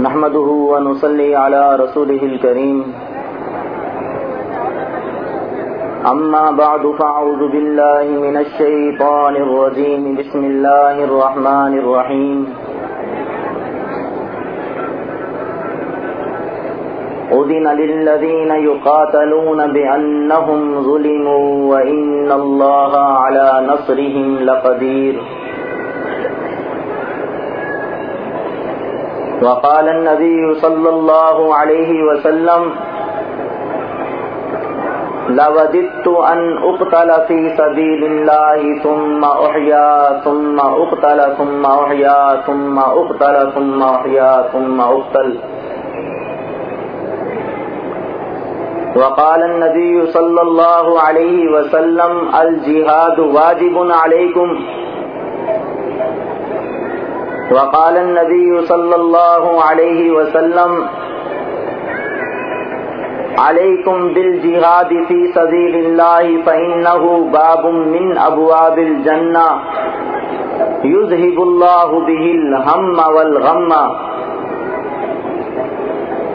نحمده ونصلي على رسوله الكريم. أما بعد، فأعوذ بالله من الشيطان الرجيم. بسم الله الرحمن الرحيم. أذن للذين يقاتلون بأنهم ظلموا وإن الله على نصرهم لقدير. وقال النبي صلى الله عليه وسلم، لوددت أن أقتل في سبيل الله، ثم أحيا، ثم أقتل، ثم أحيا، ثم أقتل، ثم أحيا، ثم أقتل. وقال النبي صلى الله عليه وسلم، الجهاد واجب عليكم وقال النبي صلى الله عليه وسلم، عليكم بالجهاد في سبيل الله فإنه باب من أبواب الجنة. يذهب الله به الهم والغم.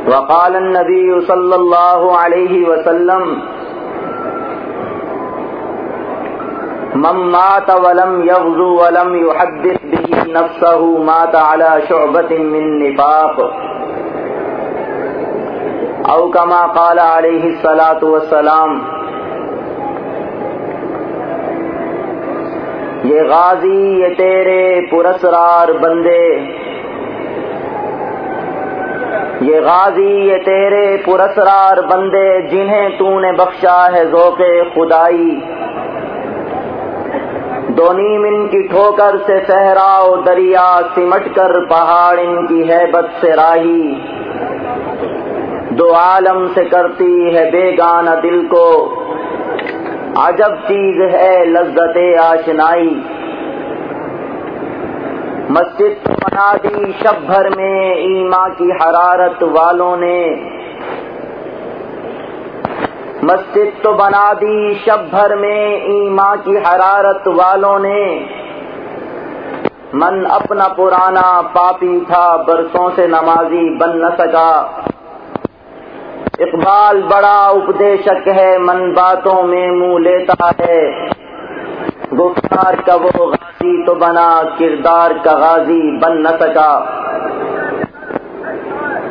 وقال النبي صلى الله عليه وسلم من مات ولم يغزو ولم يحدث به نفسه مات على شعبة من نفاق. او كما قال عليه الصلاة والسلام، یہ غازی، یہ تیرے پرسرار بندے، یہ غازی، یہ تیرے پرسرار بندے، جنہیں تو نے بخشا ہے ذوق خدائی دو نیم ان کی ٹھوکر سے صحرا و دریا سمٹ کر پہاڑ ان کی حیبت سے راہی۔ دو عالم سے کرتی ہے بے گانا دل کو۔ عجب چیز ہے لذت آشنائی۔ مسجد بنا دی شب بھر میں ایما کی حرارت والوں نے مسجد تو بنا دی شب بھر میں ایما کی حرارت والوں نے۔ من اپنا پرانا پاپی تھا، برسوں سے نمازی بن نہ سکا۔ اقبال بڑا اپدیشک ہے، من باتوں میں منہ لیتا ہے۔ گفتار کا وہ غازی تو بنا، کردار کا غازی بن نہ سکا۔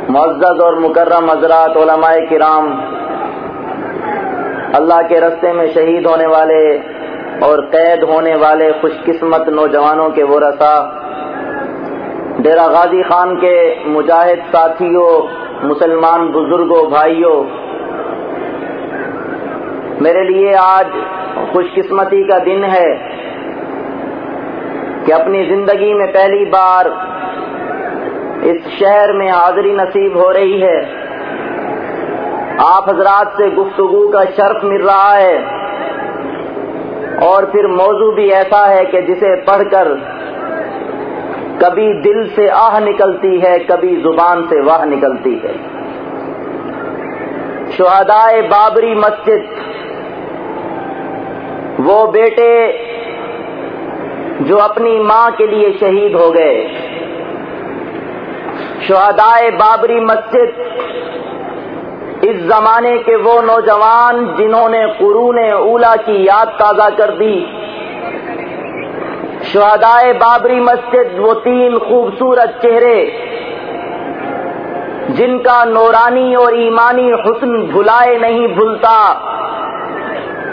معزز اور مکرم حضرات، علماء کرام اللہ کے رستے میں شہید ہونے والے اور قید ہونے والے خوش قسمت نوجوانوں کے وہ رسا۔ ڈیرا غازی خان کے مجاہد ساتھیوں، مسلمان بزرگوں، بھائیوں، میرے لیے آج خوش قسمتی کا دن ہے کہ اپنی زندگی میں پہلی بار اس شہر میں حاضری نصیب ہو رہی ہے۔ آپ حضرات سے گفتگو کا شرف مل رہا ہے اور پھر موضوع بھی ایسا ہے کہ جسے پڑھ کر کبھی دل سے آہ نکلتی ہے، کبھی زبان سے واہ نکلتی ہے۔ شہدائے بابری مسجد، وہ بیٹے جو اپنی ماں کے لیے شہید ہو گئے۔ شہدائے بابری مسجد اس زمانے کے وہ نوجوان جنہوں نے قرون اولا کی یاد تازہ کر دی۔ شہدائے بابری مسجد وہ تین خوبصورت چہرے جن کا نورانی اور ایمانی حسن بھلائے نہیں بھولتا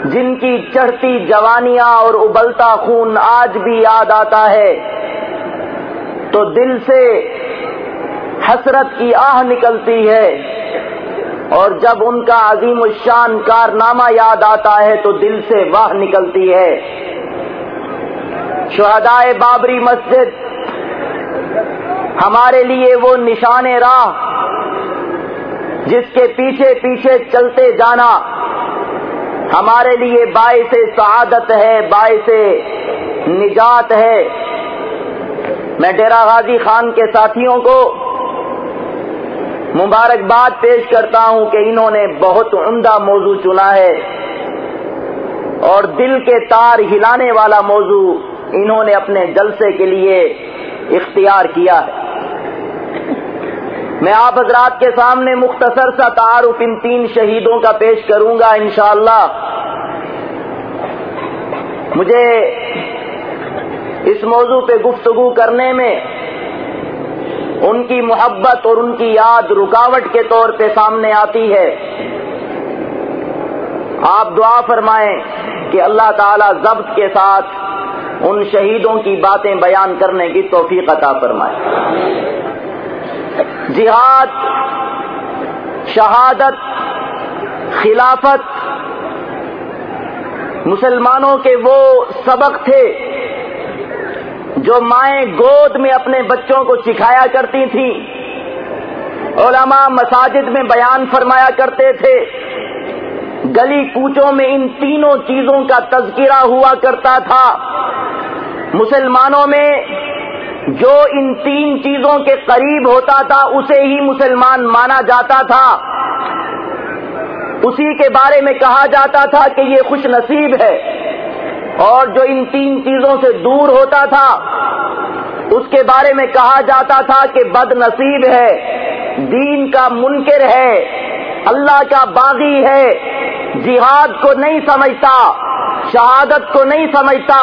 جن کی چڑھتی جوانیاں اور ابلتا خون آج بھی یاد آتا ہے۔ تو دل سے حسرت کی آہ نکلتی ہے۔ اور جب ان کا عظیم الشان کارنامہ یاد آتا ہے تو دل سے واہ نکلتی ہے۔ شہدائے بابری مسجد، ہمارے لیے وہ نشان راہ، جس کے پیچھے پیچھے چلتے جانا۔ ہمارے لیے باعث سعادت ہے، باعث نجات ہے۔ میں ڈیرا غازی خان کے ساتھیوں کو مبارکباد پیش کرتا ہوں کہ انہوں نے بہت عمدہ موضوع چنا ہے اور دل کے تار ہلانے والا موضوع انہوں نے اپنے جلسے کے لیے اختیار کیا ہے۔ میں آپ حضرات کے سامنے مختصر سا تعارف ان تین شہیدوں کا پیش کروں گا انشاءاللہ۔ مجھے اس موضوع پہ گفتگو کرنے میں ان کی محبت اور ان کی یاد رکاوٹ کے طور پہ سامنے آتی ہے۔ آپ دعا فرمائیں کہ اللہ تعالی ضبط کے ساتھ ان شہیدوں کی باتیں بیان کرنے کی توفیق عطا فرمائے۔ جہاد، شہادت، خلافت، مسلمانوں کے وہ سبق تھے جو مائیں گود میں اپنے بچوں کو سکھایا کرتی تھیں۔ علماء مساجد میں بیان فرمایا کرتے تھے۔ گلی کوچوں میں ان تینوں چیزوں کا تذکرہ ہوا کرتا تھا۔ مسلمانوں میں جو ان تین چیزوں کے قریب ہوتا تھا، اسے ہی مسلمان مانا جاتا تھا۔ اسی کے بارے میں کہا جاتا تھا کہ یہ خوش نصیب ہے۔ اور جو ان تین چیزوں سے دور ہوتا تھا، اس کے بارے میں کہا جاتا تھا کہ بد نصیب ہے، دین کا منکر ہے، اللہ کا باغی ہے، جہاد کو نہیں سمجھتا، شہادت کو نہیں سمجھتا،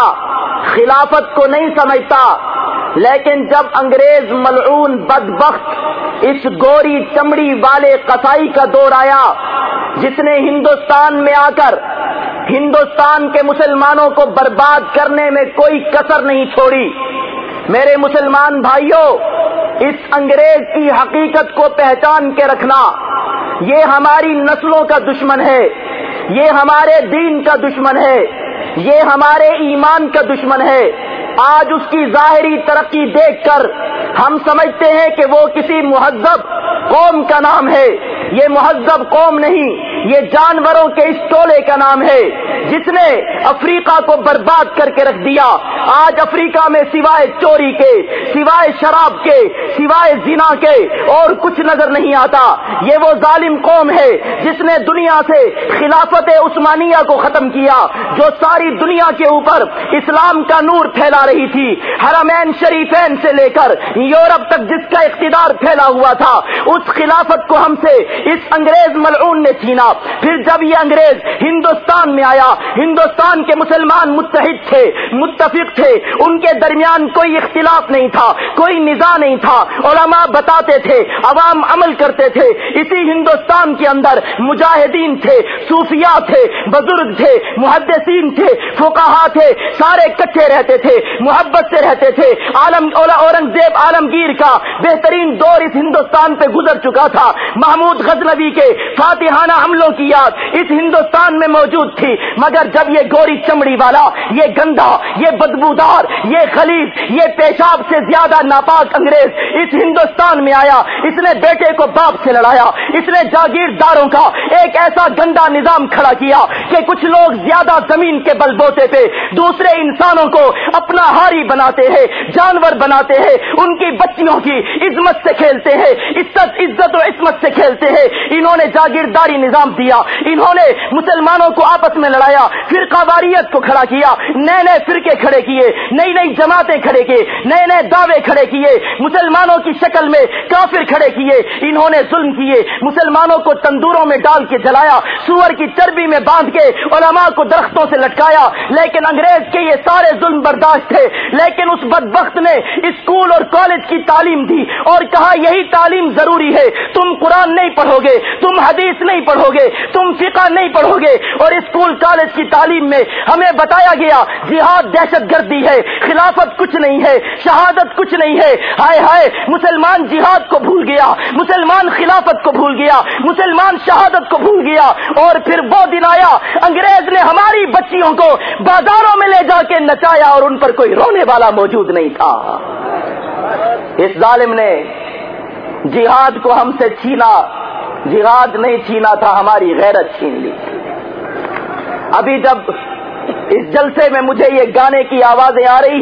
خلافت کو نہیں سمجھتا۔ لیکن جب انگریز ملعون بدبخت اس گوری چمڑی والے قصائی کا دور آیا، جس نے ہندوستان میں آ کر ہندوستان کے مسلمانوں کو برباد کرنے میں کوئی کسر نہیں چھوڑی۔ میرے مسلمان بھائیوں اس انگریز کی حقیقت کو پہچان کے رکھنا، یہ ہماری نسلوں کا دشمن ہے، یہ ہمارے دین کا دشمن ہے، یہ ہمارے ایمان کا دشمن ہے۔ آج اس کی ظاہری ترقی دیکھ کر ہم سمجھتے ہیں کہ وہ کسی مہذب قوم کا نام ہے۔ یہ مہذب قوم نہیں، یہ جانوروں کے اس ٹولے کا نام ہے جس نے افریقہ کو برباد کر کے رکھ دیا۔ آج افریقہ میں سوائے چوری کے، سوائے شراب کے، سوائے زنا کے اور کچھ نظر نہیں آتا۔ یہ وہ ظالم قوم ہے جس نے دنیا سے خلافت عثمانیہ کو ختم کیا، جو ساری دنیا کے اوپر اسلام کا نور پھیلا رہی تھی۔ حرمین شریفین سے لے کر یورپ تک جس کا اقتدار پھیلا ہوا تھا، اس خلافت کو ہم سے اس انگریز ملعون نے چھینا پھر جب یہ انگریز ہندوستان میں آیا، ہندوستان کے مسلمان متحد تھے، متفق تھے، ان کے درمیان کوئی اختلاف نہیں تھا، کوئی نظا نہیں تھا۔ علماء بتاتے تھے، عوام عمل کرتے تھے۔ اسی ہندوستان کے اندر مجاہدین تھے، صوفیاء تھے، بزرگ تھے، محدثین تھے، فقہا تھے، سارے کٹھے رہتے تھے۔ محبت سے رہتے تھے۔ عالم اورنگزیب عالمگیر کا بہترین دور اس ہندوستان پہ گزر چکا تھا۔ محمود غزنوی کے فاتحانہ حملوں کی یاد اس ہندوستان میں موجود تھی۔ مگر جب یہ گوری چمڑی والا، یہ گندا، یہ بدبودار، یہ خلیف یہ پیشاب سے زیادہ ناپاک انگریز اس ہندوستان میں آیا۔ اس نے بیٹے کو باپ سے لڑایا۔ اس نے جاگیرداروں کا ایک ایسا گندا نظام کھڑا کیا کہ کچھ لوگ زیادہ زمین کے بل بوتے پہ دوسرے انسانوں کو اپنا ہاری بناتے ہیں، جانور بناتے ہیں، ان کی بچیوں کی عظمت سے کھیلتے ہیں، عزت عزت و عصمت سے کھیلتے ہیں۔ انہوں نے جاگیرداری نظام دیا، انہوں نے مسلمانوں کو آپس میں لڑایا پھر قواریت کو کھڑا کیا، نئے نئے فرقے کھڑے کیے، نئی نئی جماعتیں کھڑے کیے، نئے نئے دعوے کھڑے کیے، مسلمانوں کی شکل میں کافر کھڑے کیے، انہوں نے ظلم کیے، مسلمانوں کو تندوروں میں ڈال کے جلایا، سور کی چربی میں باندھ کے علماء کو درختوں سے لٹکایا، لیکن انگریز کے یہ سارے ظلم برداشت تھے، لیکن اس بدبخت نے اسکول اور کالج کی تعلیم دی اور کہا، یہی تعلیم ضروری ہے۔ تم قرآن نہیں پڑھو گے تم حدیث نہیں پڑھو گے تم فقہ نہیں پڑھو گے اور اسکول، کالج کی تعلیم میں ہمیں بتایا گیا، جہاد دہشت گردی ہے، خلافت کچھ نہیں ہے، شہادت کچھ نہیں ہے۔ ہائے ہائے، مسلمان جہاد کو بھول گیا، مسلمان خلافت کو بھول گیا، مسلمان شہادت کو بھول گیا۔ اور پھر وہ دن آیا، انگریز نے ہماری بچیوں کو بازاروں میں لے جا کے نچایا اور ان پر کوئی رونے والا موجود نہیں تھا۔ اس ظالم نے جہاد کو ہم سے چھینا، جہاد نہیں چھینا تھا، ہماری غیرت چھین لی۔ ابھی جب اس جلسے میں مجھے یہ گانے کی آوازیں آ رہی،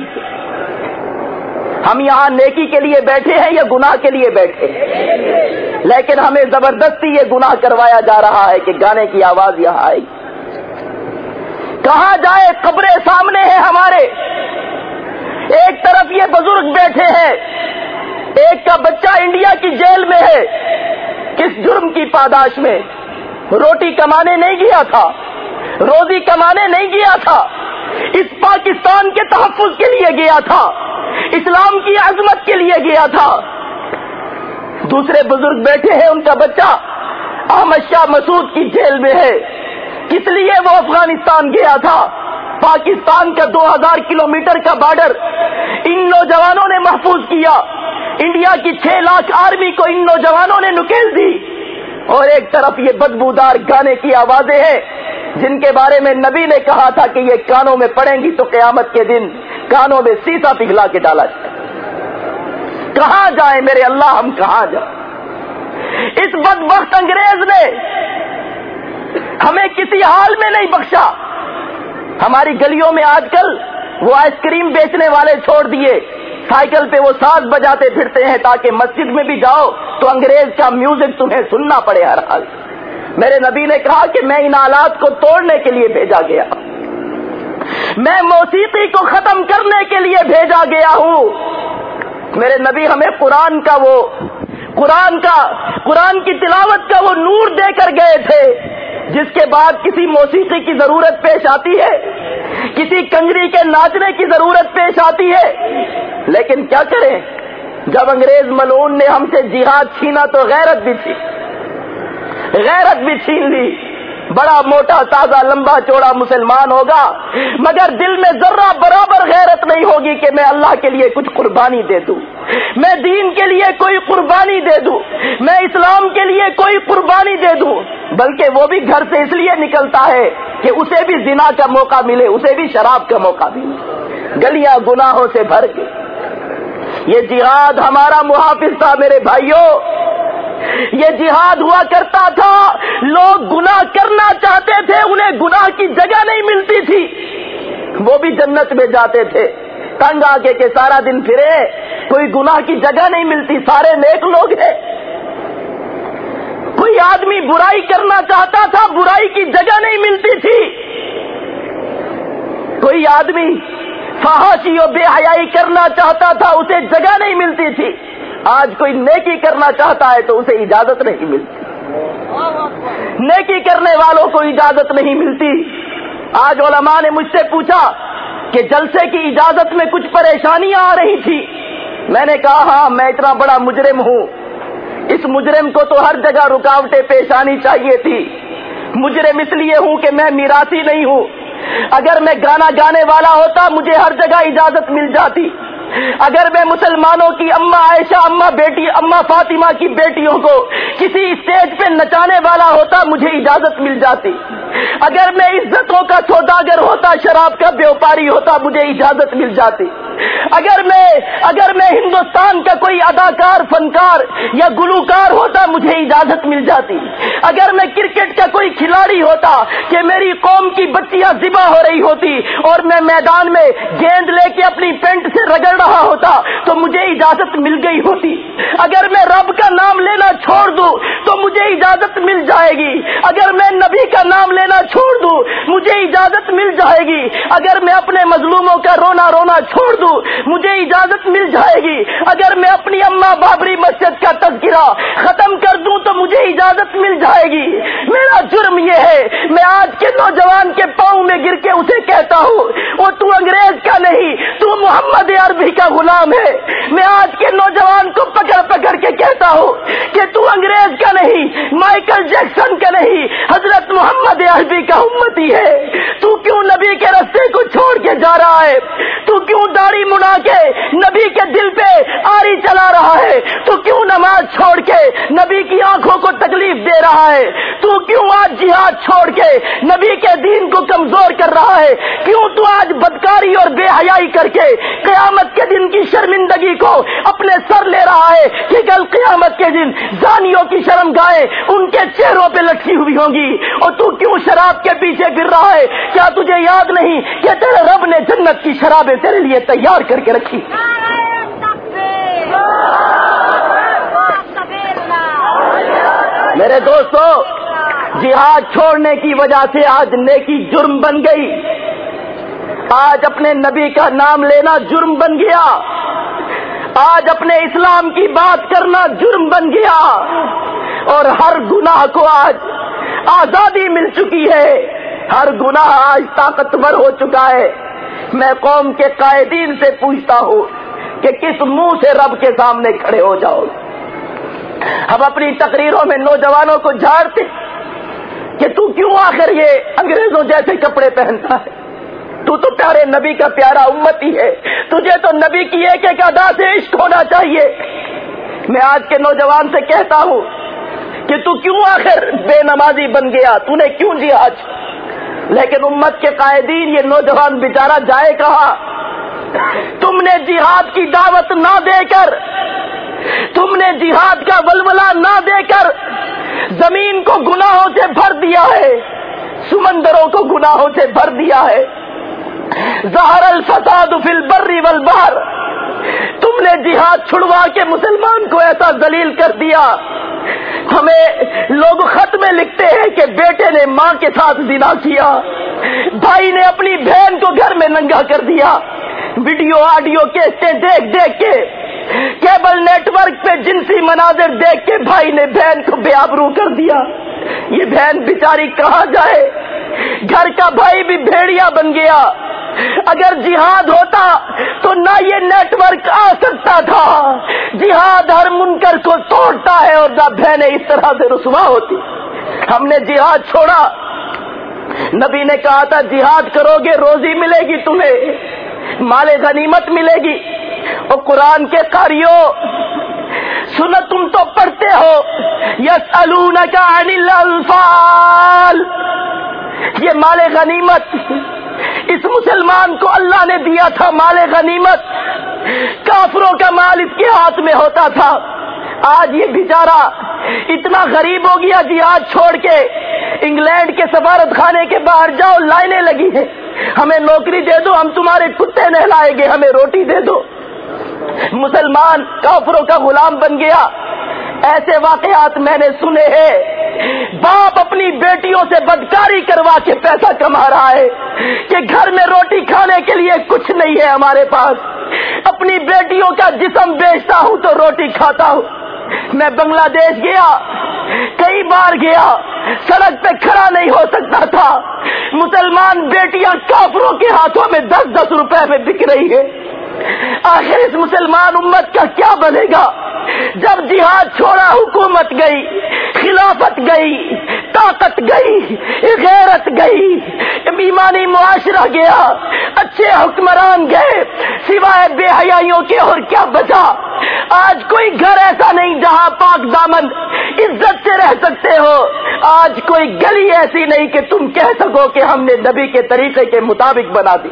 ہم یہاں نیکی کے لیے بیٹھے ہیں یا گناہ کے لیے بیٹھے ہیں؟ لیکن ہمیں زبردستی یہ گناہ کروایا جا رہا ہے کہ گانے کی آواز یہاں آئی۔ کہاں جائے قبریں سامنے ہیں ہمارے؟ ایک طرف یہ بزرگ بیٹھے ہیں، ایک کا بچہ انڈیا کی جیل میں ہے اس جرم کی پاداش میں؟ روٹی کمانے نہیں گیا تھا، روزی کمانے نہیں گیا تھا، اس پاکستان کے تحفظ کے لیے گیا تھا، اسلام کی عظمت کے لیے گیا تھا۔ دوسرے بزرگ بیٹھے ہیں، ان کا بچہ احمد شاہ مسعود کی جیل میں ہے۔ کس لیے وہ افغانستان گیا تھا۔ پاکستان کا دو ہزار کلو میٹر کا بارڈر ان نوجوانوں نے محفوظ کیا۔ انڈیا کی چھ لاکھ آرمی کو ان نوجوانوں نے نکیل دی۔ اور ایک طرف یہ بدبودار گانے کی آوازیں ہیں، جن کے بارے میں نبی نے کہا تھا کہ یہ کانوں میں پڑیں گی تو قیامت کے دن کانوں میں سیسا پگھلا کے ڈالا جائے۔ کہاں جائیں میرے اللہ، ہم کہاں جائیں؟ اس بد وقت انگریز نے ہمیں کسی حال میں نہیں بخشا۔ ہماری گلیوں میں آج کل وہ آئس کریم بیچنے والے چھوڑ دیے۔ سائیکل پہ وہ ساز بجاتے پھرتے ہیں تاکہ مسجد میں بھی جاؤ تو انگریز کا میوزک تمہیں سننا پڑے ہر حال۔ میرے نبی نے کہا کہ میں ان آلات کو توڑنے کے لیے بھیجا گیا۔ میں موسیقی کو ختم کرنے کے لیے بھیجا گیا ہوں۔ میرے نبی ہمیں قرآن کا وہ، قرآن کا، قرآن کی تلاوت کا وہ نور دے کر گئے تھے۔ جس کے بعد کسی موسیقی کی ضرورت پیش آتی ہے، کسی کنجری کے ناچنے کی ضرورت پیش آتی ہے۔ لیکن کیا کریں؟ جب انگریز ملون نے ہم سے جہاد چھینا تو غیرت بھی تھی غیرت بھی چھین لی۔ بڑا موٹا، تازہ، لمبا چوڑا مسلمان ہوگا۔ مگر دل میں ذرہ برابر غیرت نہیں ہوگی کہ میں اللہ کے لیے کچھ قربانی دے دوں۔ میں دین کے لیے کوئی قربانی دے دوں۔ میں اسلام کے لیے کوئی قربانی دے دوں۔ بلکہ وہ بھی گھر سے اس لیے نکلتا ہے کہ اسے بھی زنا کا موقع ملے، اسے بھی شراب کا موقع ملے۔ گلیاں گناہوں سے بھر کے۔ یہ جہاد ہمارا محافظ تھا میرے بھائیوں۔ یہ جہاد ہوا کرتا تھا۔ لوگ گناہ کرنا چاہتے تھے، انہیں گناہ کی جگہ نہیں ملتی تھی۔ وہ بھی جنت میں جاتے تھے۔ تنگ آ کے سارا دن پھرے، کوئی گناہ کی جگہ نہیں ملتی، سارے نیک لوگ ہیں۔ کوئی آدمی برائی کرنا چاہتا تھا، برائی کی جگہ نہیں ملتی تھی۔ کوئی آدمی فحاشی و بے حیائی کرنا چاہتا تھا، اسے جگہ نہیں ملتی تھی۔ آج کوئی نیکی کرنا چاہتا ہے تو اسے اجازت نہیں ملتی۔ نیکی کرنے والوں کو اجازت نہیں ملتی۔ آج علماء نے مجھ سے پوچھا کہ جلسے کی اجازت میں کچھ پریشانیاں آ رہی تھی۔ میں نے کہا ہاں میں اتنا بڑا مجرم ہوں۔ اس مجرم کو تو ہر جگہ رکاوٹیں پیش آنی چاہیے تھی۔ مجرم اس لیے ہوں کہ میں میراثی نہیں ہوں۔ اگر میں گانا گانے والا ہوتا، مجھے ہر جگہ اجازت مل جاتی۔ اگر میں مسلمانوں کی اما عائشہ اما بیٹی اما فاطمہ کی بیٹیوں کو کسی اسٹیج پہ نچانے والا ہوتا، مجھے اجازت مل جاتی۔ اگر میں عزتوں کا سوداگر ہوتا، شراب کا بیوپاری ہوتا، مجھے اجازت مل جاتی۔ اگر میں اگر میں ہندوستان کا کوئی اداکار، فنکار یا گلوکار ہوتا، مجھے اجازت مل جاتی۔ اگر میں کرکٹ کا کوئی کھلاڑی ہوتا کہ میری قوم کی بچیاں ذبح ہو رہی ہوتی اور میں میدان میں گیند لے کے اپنی پینٹ سے رگڑ رہا ہوتا، تو مجھے اجازت مل گئی ہوتی۔ اگر میں رب کا نام لینا چھوڑ دوں، تو مجھے اجازت مل جائے گی۔ اگر میں نبی کا نام لینا چھوڑ دوں، مجھے اجازت مل جائے گی۔ اگر میں اپنے مظلوموں کا رونا رونا چھوڑ دوں دوں مجھے اجازت مل جائے گی۔ اگر میں اپنی اما بابری مسجد کا تذکرہ ختم کر دوں تو مجھے اجازت مل جائے گی۔ میرا جرم یہ ہے، میں آج کے نوجوان کے پاؤں میں گر کے اسے کہتا ہوں، وہ تو انگریز کا نہیں، تو محمد عربی کا غلام ہے۔ میں آج کے نوجوان کو پکڑ پکڑ کے کہتا ہوں کہ تو انگریز کا نہیں، مائیکل جیکسن کا نہیں، حضرت محمد عربی کا امتی ہے۔ تو کیوں نبی کے رستے کو چھوڑ کے جا رہا ہے؟ تو کیوں داڑھی منا کے نبی کے دل پہ آری چلا رہا ہے۔ تو کیوں نماز چھوڑ کے نبی کی آنکھوں کو تکلیف دے رہا ہے؟ تو کیوں آج جہاد چھوڑ کے نبی کے دین کو کمزور کر رہا ہے؟ کیوں تو آج بدکاری اور بے حیائی کر کے قیامت کے دن کی شرمندگی کو اپنے سر لے رہا ہے کہ کل قیامت کے دن زانیوں کی شرم گائے، ان کے چہروں پہ لٹکی ہوئی ہوں گی۔ اور تو کیوں شراب کے پیچھے گر رہا ہے؟ کیا تجھے یاد نہیں کہ تیرے رب نے جنت کی شرابیں تیرے لیے تیار کر کے رکھی۔ میرے دوستو جہاد چھوڑنے کی وجہ سے آج نیکی جرم بن گئی۔ آج اپنے نبی کا نام لینا جرم بن گیا۔ آج اپنے اسلام کی بات کرنا جرم بن گیا۔ اور ہر گناہ کو آج آزادی مل چکی ہے۔ ہر گناہ آج طاقتور ہو چکا ہے۔ میں قوم کے قائدین سے پوچھتا ہوں کہ کس منہ سے رب کے سامنے کھڑے ہو جاؤ۔ ہم اپنی تقریروں میں نوجوانوں کو جھاڑتے کہ تو کیوں آخر یہ انگریزوں جیسے کپڑے پہنتا ہے؟ تو تو پیارے نبی کا پیارا امت ہی ہے۔ تجھے تو نبی کی ایک ایک ادا سے عشق ہونا چاہیے۔ میں آج کے نوجوان سے کہتا ہوں کہ تو کیوں آخر بے نمازی بن گیا؟ تو نے کیوں جی آج لیکن امت کے قائدین یہ نوجوان بیچارہ جائے کہا تم نے جہاد کی دعوت نہ دے کر، تم نے جہاد کا ولولہ نہ دے کر زمین کو گناہوں سے بھر دیا ہے، سمندروں کو گناہوں سے بھر دیا ہے۔ زہر الفساد فی البر والبحر۔ تم نے جہاد چھڑوا کے مسلمان کو ایسا دلیل کر دیا۔ ہمیں لوگ خط میں لکھتے ہیں کہ بیٹے نے ماں کے ساتھ زنا کیا۔ بھائی نے اپنی بہن کو گھر میں ننگا کر دیا۔ ویڈیو، آڈیو کیسے دیکھ دیکھ کے کیبل نیٹ ورک پہ جنسی مناظر دیکھ کے بھائی نے بہن کو بے آبرو کر دیا۔ یہ بہن بیچاری کہاں جائے؟ گھر کا بھائی بھی بھیڑیا بن گیا۔ اگر جہاد ہوتا تو نہ یہ نیٹ ورک آ سکتا تھا۔ جہاد ہر منکر کو توڑتا ہے اور نہ بہنیں اس طرح سے رسوا ہوتی۔ ہم نے جہاد چھوڑا۔ نبی نے کہا تھا، جہاد کرو گے، روزی ملے گی تمہیں، مال غنیمت ملے گی۔ اور قرآن کے قاریوں سن تم تو پڑھتے ہو یس کا الفال یہ مال غنیمت، اس مسلمان کو اللہ نے دیا تھا مال غنیمت۔ کافروں کا مال اس کے ہاتھ میں ہوتا تھا۔ آج یہ بیچارہ اتنا غریب ہو گیا جی آج چھوڑ کے، انگلینڈ کے سفارت خانے کے باہر جاؤ، لائنیں لگی ہے ہمیں نوکری دے دو، ہم تمہارے کتے نہلائیں گے، ہمیں روٹی دے دو۔ مسلمان کافروں کا غلام بن گیا۔ ایسے واقعات میں نے سنے ہیں۔ باپ اپنی بیٹیوں سے بدکاری کروا کے پیسہ کما رہا ہے کہ گھر میں روٹی کھانے کے لیے کچھ نہیں ہے ہمارے پاس۔ اپنی بیٹیوں کا جسم بیچتا ہوں تو روٹی کھاتا ہوں۔ میں بنگلہ دیش گیا، کئی بار گیا، سڑک پہ کھڑا نہیں ہو سکتا تھا۔ مسلمان بیٹیاں کافروں کے ہاتھوں میں دس دس روپے میں بک رہی ہے آخر اس مسلمان امت کا کیا بنے گا؟ جب جہاد چھوڑا، حکومت گئی، خلافت گئی، طاقت گئی، غیرت گئی، ایمانی معاشرہ گیا، اچھے حکمران گئے، سوائے بے حیائیوں کے، اور کیا بچا؟ آج کوئی گھر ایسا نہیں جہاں پاک دامن عزت سے رہ سکتے ہو۔ آج کوئی گلی ایسی نہیں کہ تم کہہ سکو کہ ہم نے نبی کے طریقے کے مطابق بنا دی۔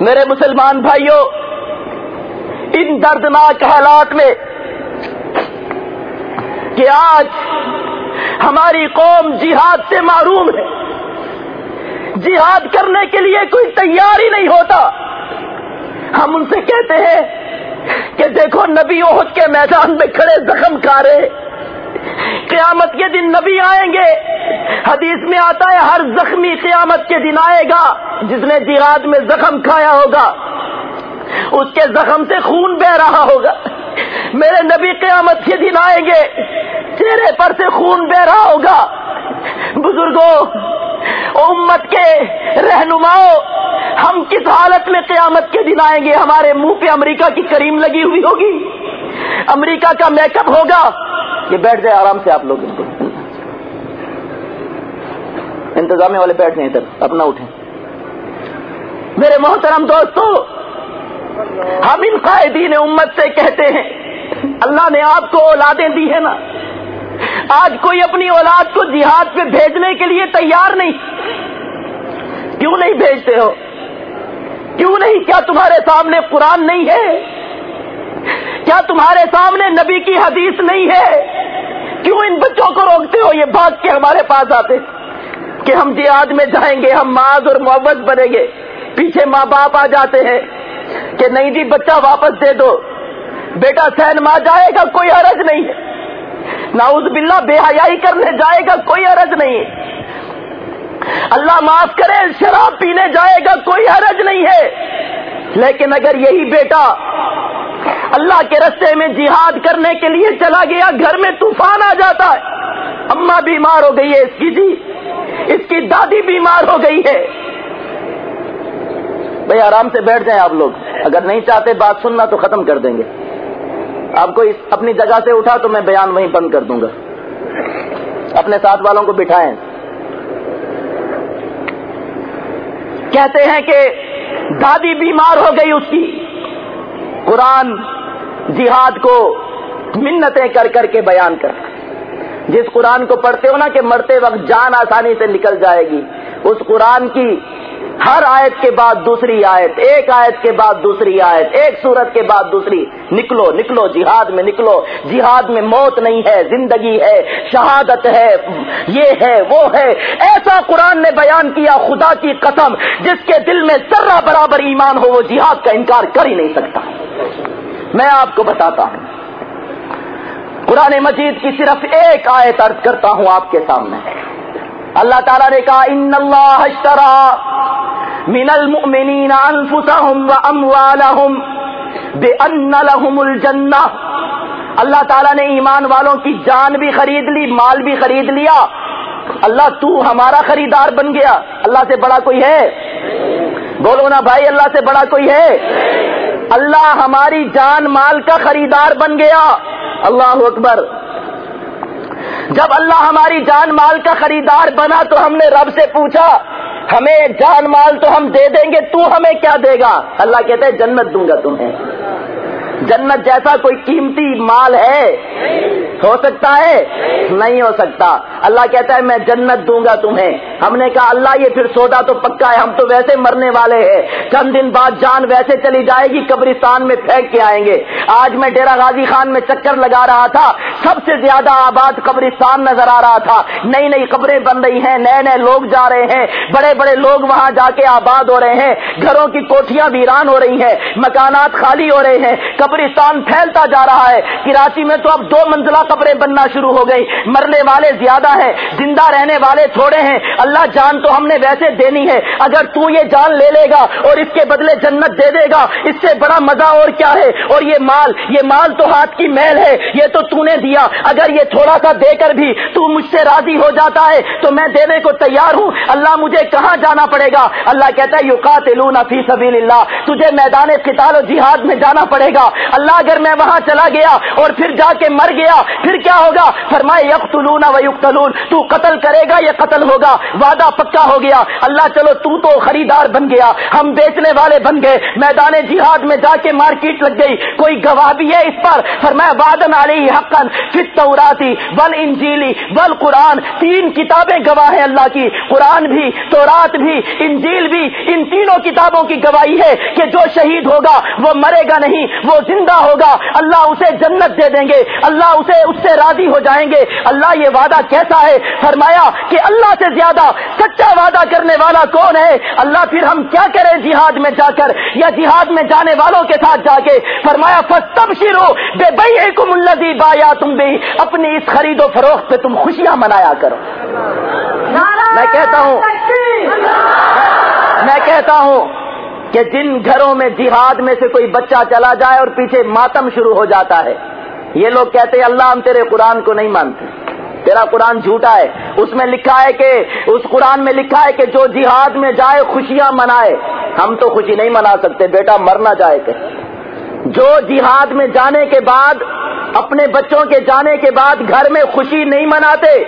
میرے مسلمان بھائیوں ان دردناک حالات میں کہ آج ہماری قوم جہاد سے معروم ہے۔ جہاد کرنے کے لیے کوئی تیار ہی نہیں ہوتا۔ ہم ان سے کہتے ہیں کہ دیکھو نبی عہد کے میدان میں کھڑے زخم کھا رہے۔ قیامت کے دن نبی آئیں گے۔ حدیث میں آتا ہے، ہر زخمی قیامت کے دن آئے گا۔ جس نے جہاد میں زخم کھایا ہوگا، اس کے زخم سے خون بہ رہا ہوگا۔ میرے نبی قیامت کے دن آئیں گے، چہرے پر سے خون بہ رہا ہوگا۔ بزرگوں، امت کے رہنماؤں، ہم کس حالت میں قیامت کے دن آئیں گے؟ ہمارے منہ پہ امریکہ کی کریم لگی ہوئی ہوگی۔ امریکہ کا میک اپ ہوگا۔ یہ بیٹھ جائے آرام سے آپ لوگ ان کو۔ انتظامیہ والے بیٹھ جائیں ادھر اپنا اٹھیں۔ میرے محترم دوستو، ہم ان قائدین امت سے کہتے ہیں، اللہ نے آپ کو اولادیں دی ہیں نا۔ آج کوئی اپنی اولاد کو جہاد پہ بھیجنے کے لیے تیار نہیں۔ کیوں نہیں بھیجتے ہو؟ کیوں نہیں؟ کیا تمہارے سامنے قرآن نہیں ہے؟ کیا تمہارے سامنے نبی کی حدیث نہیں ہے کیوں ان بچوں کو روکتے ہو یہ بات کے ہمارے پاس آتے کہ ہم جہاد میں جائیں گے، ہم معاذ اور محبت بنیں گے۔ پیچھے ماں باپ آ جاتے ہیں کہ نہیں جی بچہ واپس دے دو۔ بیٹا سین ماں جائے گا، کوئی عرض نہیں ہے۔ ناؤز باللہ، بے حیائی کرنے جائے گا، کوئی عرض نہیں ہے۔ اللہ معاف کرے، شراب پینے جائے گا، کوئی حرج نہیں ہے۔ لیکن اگر یہی بیٹا اللہ کے رستے میں جہاد کرنے کے لیے چلا گیا، گھر میں طوفان آ جاتا ہے۔ اماں بیمار ہو گئی ہے، اس کی جی اس کی دادی بیمار ہو گئی ہے۔ بھائی آرام سے بیٹھ جائیں آپ لوگ۔ اگر نہیں چاہتے بات سننا تو ختم کر دیں گے۔ آپ کو اپنی جگہ سے اٹھا تو میں بیان وہیں بند کر دوں گا۔ اپنے ساتھ والوں کو بٹھائیں۔ کہتے ہیں کہ دادی بیمار ہو گئی اس کی۔ قرآن جہاد کو منتیں کر کر کے بیان کر جس قرآن کو پڑھتے ہو نا کہ مرتے وقت جان آسانی سے نکل جائے گی، اس قرآن کی ہر آیت کے بعد دوسری آیت، ایک آیت کے بعد دوسری آیت، ایک سورت کے بعد دوسری۔ نکلو نکلو، جہاد میں نکلو۔ جہاد میں موت نہیں ہے، زندگی ہے، شہادت ہے، یہ ہے، وہ ہے۔ ایسا قرآن نے بیان کیا خدا کی قسم، جس کے دل میں ذرہ برابر ایمان ہو، وہ جہاد کا انکار کر ہی نہیں سکتا۔ میں آپ کو بتاتا ہوں، قرآن مجید کی صرف ایک آیت ارد کرتا ہوں آپ کے سامنے۔ اللہ تعالیٰ نے کہا ان اللہ اشترا من المؤمنین انفسهم واموالهم بان لهم الجنہ اللہ تعالیٰ نے ایمان والوں کی جان بھی خرید لی، مال بھی خرید لیا۔ اللہ تو ہمارا خریدار بن گیا۔ اللہ سے بڑا کوئی ہے؟ بولو نا بھائی، اللہ سے بڑا کوئی ہے؟ اللہ ہماری جان مال کا خریدار بن گیا۔ اللہ اکبر۔ جب اللہ ہماری جان مال کا خریدار بنا تو ہم نے رب سے پوچھا، ہمیں جان مال تو ہم دے دیں گے، تو ہمیں کیا دے گا؟ اللہ کہتے ہیں، جنت دوں گا تمہیں۔ جنت جیسا کوئی قیمتی مال ہے؟ ہو سکتا ہے؟ نہیں ہو سکتا۔ اللہ کہتا ہے، میں جنت دوں گا تمہیں۔ ہم نے کہا، اللہ یہ پھر سودا تو پکا ہے، ہم تو ویسے مرنے والے ہیں۔ چند دن بعد جان ویسے چلی جائے گی، قبرستان میں پھینک کے آئیں گے۔ آج میں ڈیرا غازی خان میں چکر لگا رہا تھا۔ سب سے زیادہ آباد قبرستان نظر آ رہا تھا۔ نئی نئی قبریں بن رہی ہیں، نئے نئے لوگ جا رہے ہیں۔ بڑے بڑے لوگ وہاں جا کے آباد ہو رہے ہیں۔ گھروں کی کوٹیاں ویران ہو رہی ہیں۔ مکانات خالی ہو رہے ہیں۔ قبرستان پھیلتا جا رہا ہے۔ کراچی میں تو اب دو منزلہ قبریں بننا شروع ہو گئی مرنے والے زیادہ ہیں، زندہ رہنے والے تھوڑے ہیں۔ اللہ جان تو ہم نے ویسے دینی ہے۔ اگر تو یہ جان لے لے گا اور اس کے بدلے جنت دے دے گا، اس سے بڑا مزہ اور کیا ہے؟ اور یہ مال یہ مال تو ہاتھ کی میل ہے، یہ تو تو نے دیا۔ اگر یہ تھوڑا سا دے کر بھی تو مجھ سے راضی ہو جاتا ہے، تو میں دینے کو تیار ہوں۔ اللہ مجھے کہاں جانا پڑے گا؟ اللہ کہتا ہے یوکا فی سبیل اللہ، تجھے میدان قتال و جہاد میں جانا پڑے گا۔ اللہ اگر میں وہاں چلا گیا اور پھر جا کے مر گیا، پھر کیا ہوگا؟ فرمائے، یقتلون و یقتلون تو قتل کرے گا یا قتل ہوگا؟ وعدہ پکا ہو گیا۔ اللہ، چلو، تو تو خریدار بن گیا۔ ہم بیچنے والے بن گئے۔ میدان جہاد میں جا کے مارکیٹ لگ گئی۔ کوئی گواہ بھی ہے اس پر؟ فرمایا، وعدن علی حقن فت توراتی ول انجیلی ول قرآن۔ تین کتابیں گواہ ہیں اللہ کی۔ قرآن بھی، تورات بھی، انجیل بھی۔ ان تینوں کتابوں کی گواہی ہے کہ جو شہید ہوگا وہ مرے گا نہیں، وہ زندہ ہوگا۔ اللہ اسے جنت دے دیں گے۔ اللہ اسے اس سے راضی ہو جائیں گے۔ اللہ یہ وعدہ کیسا ہے؟ فرمایا کہ اللہ سے زیادہ سچا وعدہ کرنے والا کون ہے؟ اللہ پھر ہم کیا کریں جہاد میں جا کر یا جہاد میں جانے والوں کے ساتھ جا کے؟ فرمایا تب شیرو بے بھائی ایک ملزی بایا تم بھی اپنی اس خرید و فروخت پہ تم خوشیاں منایا کرو۔ میں کہتا ہوں میں کہتا ہوں کہ جن گھروں میں جہاد میں سے کوئی بچہ چلا جائے اور پیچھے ماتم شروع ہو جاتا ہے، یہ لوگ کہتے ہیں، اللہ ہم تیرے قرآن کو نہیں مانتے۔ تیرا قرآن جھوٹا ہے۔ اس میں لکھا ہے کہ، اس قرآن میں لکھا ہے کہ جو جہاد میں جائے، خوشیاں منائے۔ ہم تو خوشی نہیں منا سکتے، بیٹا مرنا جائے کہ۔ جو جہاد میں جانے کے بعد، اپنے بچوں کے جانے کے بعد گھر میں خوشی نہیں مناتے،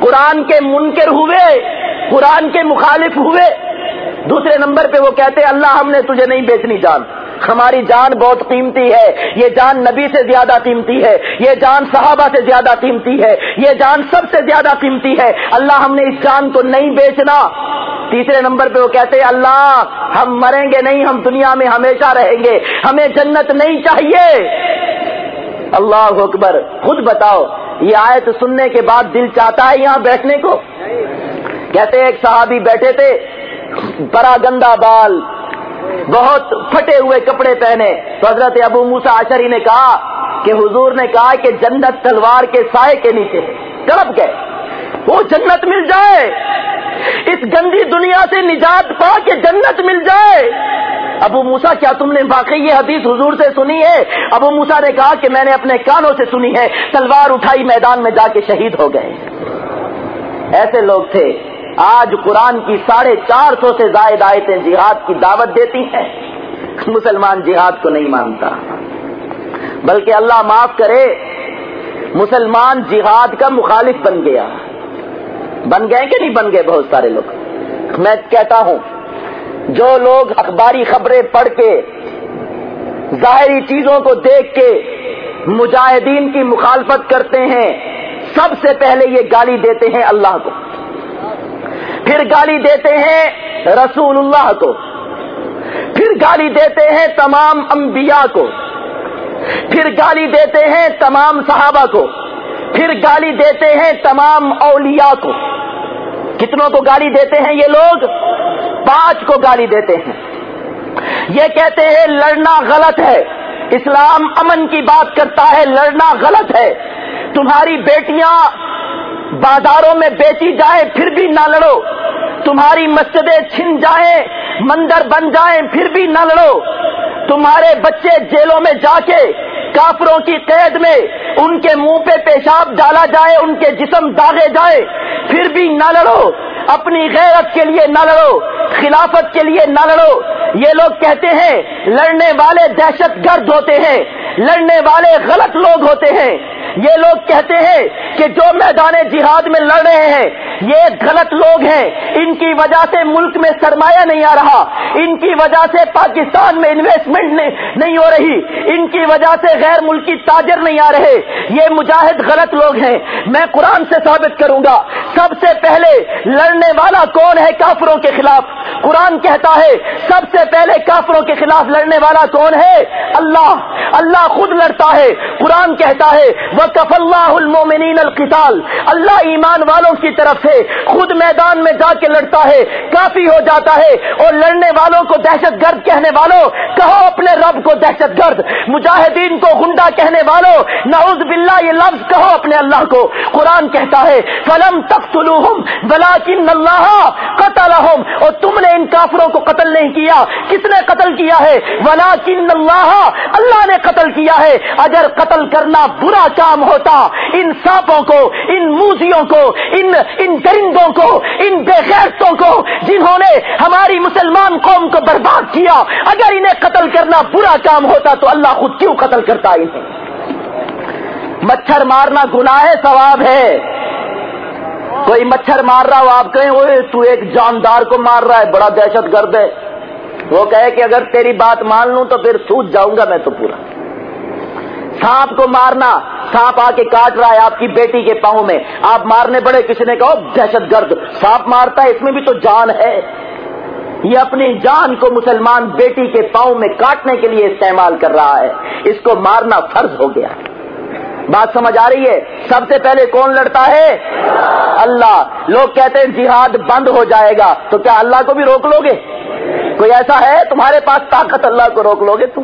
قرآن کے منکر ہوئے، قرآن کے مخالف ہوئے دوسرے نمبر پہ وہ کہتے ہیں، اللہ ہم نے تجھے نہیں بیچنی جان۔ ہماری جان بہت قیمتی ہے۔ یہ جان نبی سے زیادہ قیمتی ہے۔ یہ جان صحابہ سے زیادہ قیمتی ہے۔ یہ جان سب سے زیادہ قیمتی ہے۔ اللہ ہم نے اس جان کو نہیں بیچنا۔ تیسرے نمبر پہ وہ کہتے ہیں، اللہ، ہم مریں گے نہیں، ہم دنیا میں ہمیشہ رہیں گے۔ ہمیں جنت نہیں چاہیے۔ اللہ اکبر، خود بتاؤ، یہ آیت سننے کے بعد دل چاہتا ہے یہاں بیٹھنے کو؟ کہتے ایک صحابی بیٹھے تھے۔ بڑا گندا بال، بہت پھٹے ہوئے کپڑے پہنے۔ تو حضرت ابو موسا آشری نے کہا کہ حضور نے کہا کہ جنت تلوار کے سائے کے نیچے تڑپ گئے۔ وہ جنت مل جائے۔ اس گندی دنیا سے نجات پا کے جنت مل جائے۔ ابو موسا کیا تم نے واقعی یہ حدیث حضور سے سنی ہے؟ ابو موسا نے کہا کہ میں نے اپنے کانوں سے سنی ہے، تلوار اٹھائی میدان میں جا کے شہید ہو گئے۔ ایسے لوگ تھے آج قرآن کی ساڑھے چار سو سے زائد آیتیں جہاد کی دعوت دیتی ہیں۔ مسلمان جہاد کو نہیں مانتا۔ بلکہ اللہ معاف کرے، مسلمان جہاد کا مخالف بن گیا۔ بن گئے کہ نہیں بن گئے بہت سارے لوگ؟ میں کہتا ہوں، جو لوگ اخباری خبریں پڑھ کے، ظاہری چیزوں کو دیکھ کے مجاہدین کی مخالفت کرتے ہیں، سب سے پہلے یہ گالی دیتے ہیں اللہ کو۔ پھر گالی دیتے ہیں رسول اللہ کو پھر گالی دیتے ہیں تمام انبیاء کو پھر گالی دیتے ہیں تمام صحابہ کو پھر گالی دیتے ہیں تمام اولیاء کو کتنوں کو گالی دیتے ہیں یہ لوگ پانچ کو گالی دیتے ہیں یہ کہتے ہیں لڑنا غلط ہے اسلام امن کی بات کرتا ہے لڑنا غلط ہے تمہاری بیٹیاں بازاروں میں بیچی جائے پھر بھی نہ لڑو۔ تمہاری مسجدیں چھن جائیں، مندر بن جائیں، پھر بھی نہ لڑو۔ تمہارے بچے جیلوں میں جا کے کافروں کی قید میں ان کے منہ پہ پیشاب ڈالا جائے، ان کے جسم داغے جائے، پھر بھی نہ لڑو۔ اپنی غیرت کے لیے نہ لڑو، خلافت کے لیے نہ لڑو۔ یہ لوگ کہتے ہیں، لڑنے والے دہشت گرد ہوتے ہیں، لڑنے والے غلط لوگ ہوتے ہیں۔ یہ لوگ کہتے ہیں کہ جو میدان جہاد میں لڑ رہے ہیں، یہ غلط لوگ ہیں۔ ان کی وجہ سے ملک میں سرمایہ نہیں آ رہا۔ ان کی وجہ سے پاکستان میں انویسٹ انویسٹمنٹ نہیں ہو رہی۔ ان کی وجہ سے غیر ملکی تاجر نہیں آ رہے۔ یہ مجاہد غلط لوگ ہیں۔ میں قرآن سے ثابت کروں گا۔ سب سے پہلے لڑنے والا کون ہے کافروں کے خلاف؟ قرآن کہتا ہے، سب سے پہلے کافروں کے خلاف لڑنے والا کون ہے؟ اللہ۔ اللہ خود لڑتا ہے۔ قرآن کہتا ہے وہ کف اللہ المومنین القتال۔ اللہ ایمان والوں کی طرف سے خود میدان میں جا کے لڑتا ہے۔ کافی ہو جاتا ہے اور لڑنے والوں کو دہشت گرد کہنے والوں، کہو اپنے رب کو دہشت گرد، مجاہدین کو گنڈا کہنے والوں، نعوذ باللہ یہ لفظ کہو اپنے اللہ کو۔ قرآن کہتا ہے، فلم تخت بلاکن اللہ قتل اور تم نے ان کافروں کو قتل نہیں کیا۔ کس نے قتل کیا ہے؟ ولاکن اللہ اللہ نے قتل کیا ہے۔ اگر قتل کرنا برا کام ہوتا۔ ان سانپوں کو، ان موزیوں کو، ان ان درندوں کو، ان بے غیرتوں کو، جنہوں نے ہماری مسلمان قوم کو برباد کیا۔ اگر انہیں قتل کرنا برا کام ہوتا تو اللہ خود کیوں قتل کرتا انہیں؟ مچھر مارنا گناہ ثواب ہے۔ کوئی مچھر مار رہا ہو، آپ کہیں وہ تو ایک جاندار کو مار رہا ہے، بڑا دہشت گرد ہے۔ وہ کہے کہ اگر تیری بات مان لوں تو پھر سوچ جاؤں گا میں تو پورا۔ سانپ کو مارنا، سانپ آ کے کاٹ رہا ہے آپ کی بیٹی کے پاؤں میں۔ آپ مارنے پڑے کسی نے کہو دہشت گرد، سانپ مارتا ہے، اس میں بھی تو جان ہے۔ یہ اپنی جان کو مسلمان بیٹی کے پاؤں میں کاٹنے کے لیے استعمال کر رہا ہے۔ اس کو مارنا فرض ہو گیا۔ بات سمجھ آ رہی ہے؟ سب سے پہلے کون لڑتا ہے؟ اللہ۔ لوگ کہتے ہیں جہاد بند ہو جائے گا، تو کیا اللہ کو بھی روک لو گے کوئی ایسا ہے؟ تمہارے پاس طاقت اللہ کو روک لو گے تم۔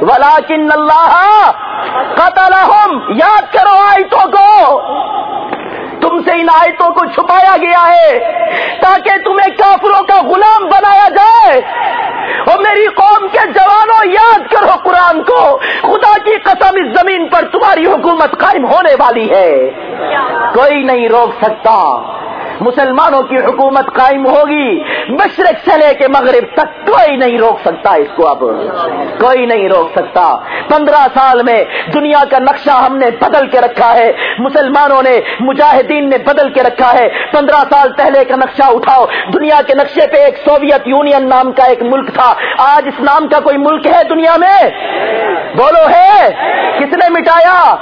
ولاکن اللہ قتل یاد کرو آیتوں کو۔ تم سے ان آیتوں کو چھپایا گیا ہے تاکہ تمہیں کافروں کا غلام بنایا جائے۔ اور میری قوم کے جوانوں یاد کرو قرآن کو۔ خدا کی قسم اس زمین پر تمہاری حکومت قائم ہونے والی ہے۔ کوئی نہیں روک سکتا۔ مسلمانوں کی حکومت قائم ہوگی۔ مشرق سے لے کے مغرب تک کوئی نہیں روک سکتا اس کو اب۔ کوئی نہیں روک سکتا۔ پندرہ سال میں دنیا کا نقشہ ہم نے بدل کے رکھا ہے۔ مسلمانوں نے مجاہدین نے بدل کے رکھا ہے۔ پندرہ سال پہلے کا نقشہ اٹھاؤ۔ دنیا کے نقشے پہ ایک سوویت یونین نام کا ایک ملک تھا۔ آج اس نام کا کوئی ملک ہے دنیا میں؟ بولو ہے۔ کس نے مٹایا؟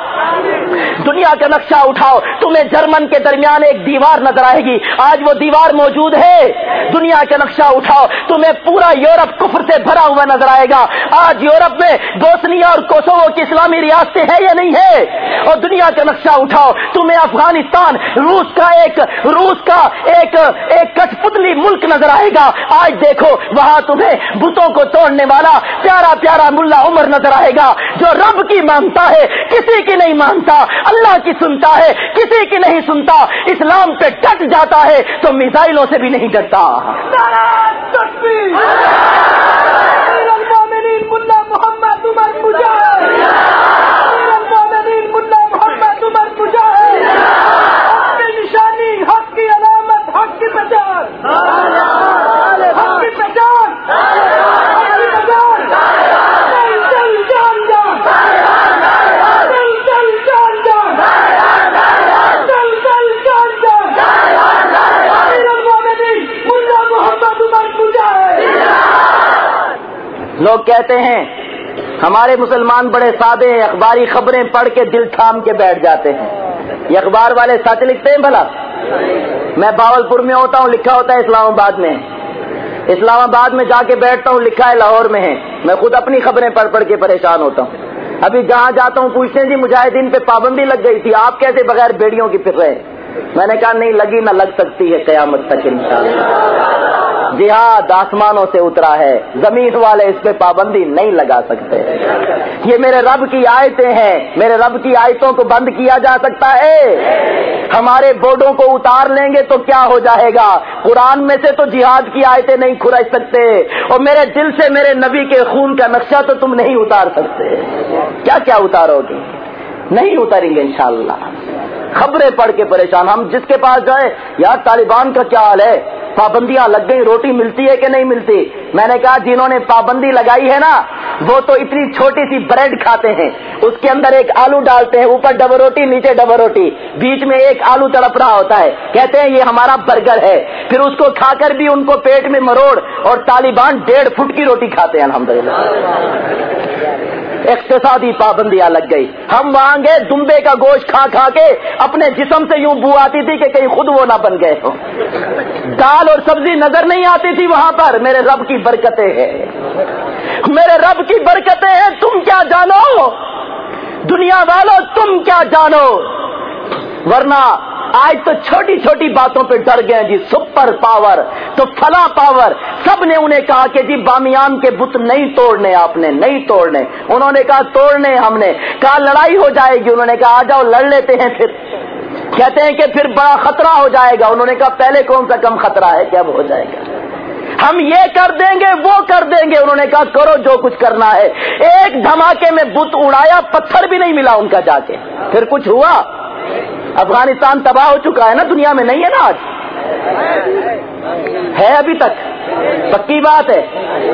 دنیا کا نقشہ اٹھاؤ، تمہیں جرمن کے درمیان ایک دیوار نظر آئے گی۔ آج وہ دیوار موجود ہے۔ دنیا کا نقشہ اٹھاؤ، تمہیں پورا یورپ کفر سے بھرا ہوا نظر آئے گا۔ آج یورپ میں بوسنیا اور کوسوو کی اسلامی ریاستیں ہیں یا نہیں ہے اور دنیا کا نقشہ اٹھاؤ، تمہیں افغانستان، روس کا ایک، روس کا ایک ایک کٹ پتلی ملک نظر آئے گا۔ آج دیکھو، وہاں تمہیں بتوں کو توڑنے والا پیارا پیارا ملا عمر نظر آئے گا، جو رب کی مانتا ہے، کسی کی نہیں مانتا۔ اللہ کی سنتا ہے، کسی کی نہیں سنتا۔ اسلام پہ ڈٹ جاتا ہے تو میزائلوں سے بھی نہیں ڈرتا۔ لوگ کہتے ہیں، ہمارے مسلمان بڑے سادے ہیں، اخباری خبریں پڑھ کے دل تھام کے بیٹھ جاتے ہیں۔ یہ اخبار والے سچ لکھتے ہیں بھلا؟ میں باول پور میں ہوتا ہوں، لکھا ہوتا ہے اسلام آباد میں۔ اسلام آباد میں جا کے بیٹھتا ہوں، لکھا ہے لاہور میں ہے۔ میں خود اپنی خبریں پڑھ پڑھ کے پریشان ہوتا ہوں۔ ابھی جہاں جاتا ہوں، پوچھتے ہیں جی مجاہدین پہ پابندی لگ گئی تھی، آپ کیسے بغیر بیڑیوں کی پھر رہے؟ میں نے کہا، نہیں، لگی نہ لگ سکتی ہے قیامت تک انشاءاللہ۔ جہاد آسمانوں سے اترا ہے۔ زمین والے اس پہ پابندی نہیں لگا سکتے۔ یہ میرے رب کی آیتیں ہیں۔ میرے رب کی آیتوں کو بند کیا جا سکتا ہے۔ ہمارے بورڈوں کو اتار لیں گے تو کیا ہو جائے گا؟ قرآن میں سے تو جہاد کی آیتیں نہیں کھرچ سکتے۔ اور میرے دل سے میرے نبی کے خون کا نقشہ تو تم نہیں اتار سکتے۔ کیا کیا اتارو گے؟ نہیں اتاریں گے انشاءاللہ۔ خبریں پڑھ کے پریشان۔ ہم جس کے پاس جائیں، یار طالبان کا کیا حال ہے؟ پابندیاں لگ گئی روٹی ملتی ہے کہ نہیں ملتی؟ میں نے کہا، جنہوں نے پابندی لگائی ہے نا، وہ تو اتنی چھوٹی سی بریڈ کھاتے ہیں۔ اس کے اندر ایک آلو ڈالتے ہیں، اوپر ڈبل روٹی، نیچے ڈبل روٹی۔ بیچ میں ایک آلو تڑپ رہا ہوتا ہے۔ کہتے ہیں، یہ ہمارا برگر ہے۔ پھر اس کو کھا کر بھی ان کو پیٹ میں مروڑ اور طالبان ڈیڑھ فٹ کی روٹی کھاتے ہیں، الحمدللہ۔ اقتصادی پابندیاں لگ گئی۔ ہم وہاں گئے، دمبے کا گوشت کھا کھا کے اپنے جسم سے یوں بو آتی تھی کہ کہیں خود وہ نہ بن گئے ہو دال اور سبزی نظر نہیں آتی تھی وہاں پر۔ میرے رب کی برکتیں ہیں۔ میرے رب کی برکتیں ہیں، تم کیا جانو؟ دنیا والوں تم کیا جانو؟ ورنہ آج تو چھوٹی چھوٹی باتوں پہ ڈر گئے جی سپر پاور، تو فلا پاور۔ سب نے انہیں کہا کہ جی بامیان کے بت نہیں توڑنے آپ نے، نہیں توڑنے۔ انہوں نے کہا، توڑنے ہم نے۔ کہا، لڑائی ہو جائے گی۔ انہوں نے کہا، آ جاؤ، لڑ لیتے ہیں پھر۔ کہتے ہیں کہ پھر بڑا خطرہ ہو جائے گا۔ انہوں نے کہا، پہلے کون سا کم خطرہ ہے کیا ہو جائے گا؟ ہم یہ کر دیں گے، وہ کر دیں گے۔ انہوں نے کہا، کرو جو کچھ کرنا ہے۔ ایک دھماکے میں بت اڑایا، پتھر بھی نہیں ملا ان کا جا کے۔ پھر کچھ ہوا؟ افغانستان تباہ ہو چکا ہے نا، دنیا میں نہیں ہے نا آج؟ ہے ابھی تک۔ پکی بات ہے۔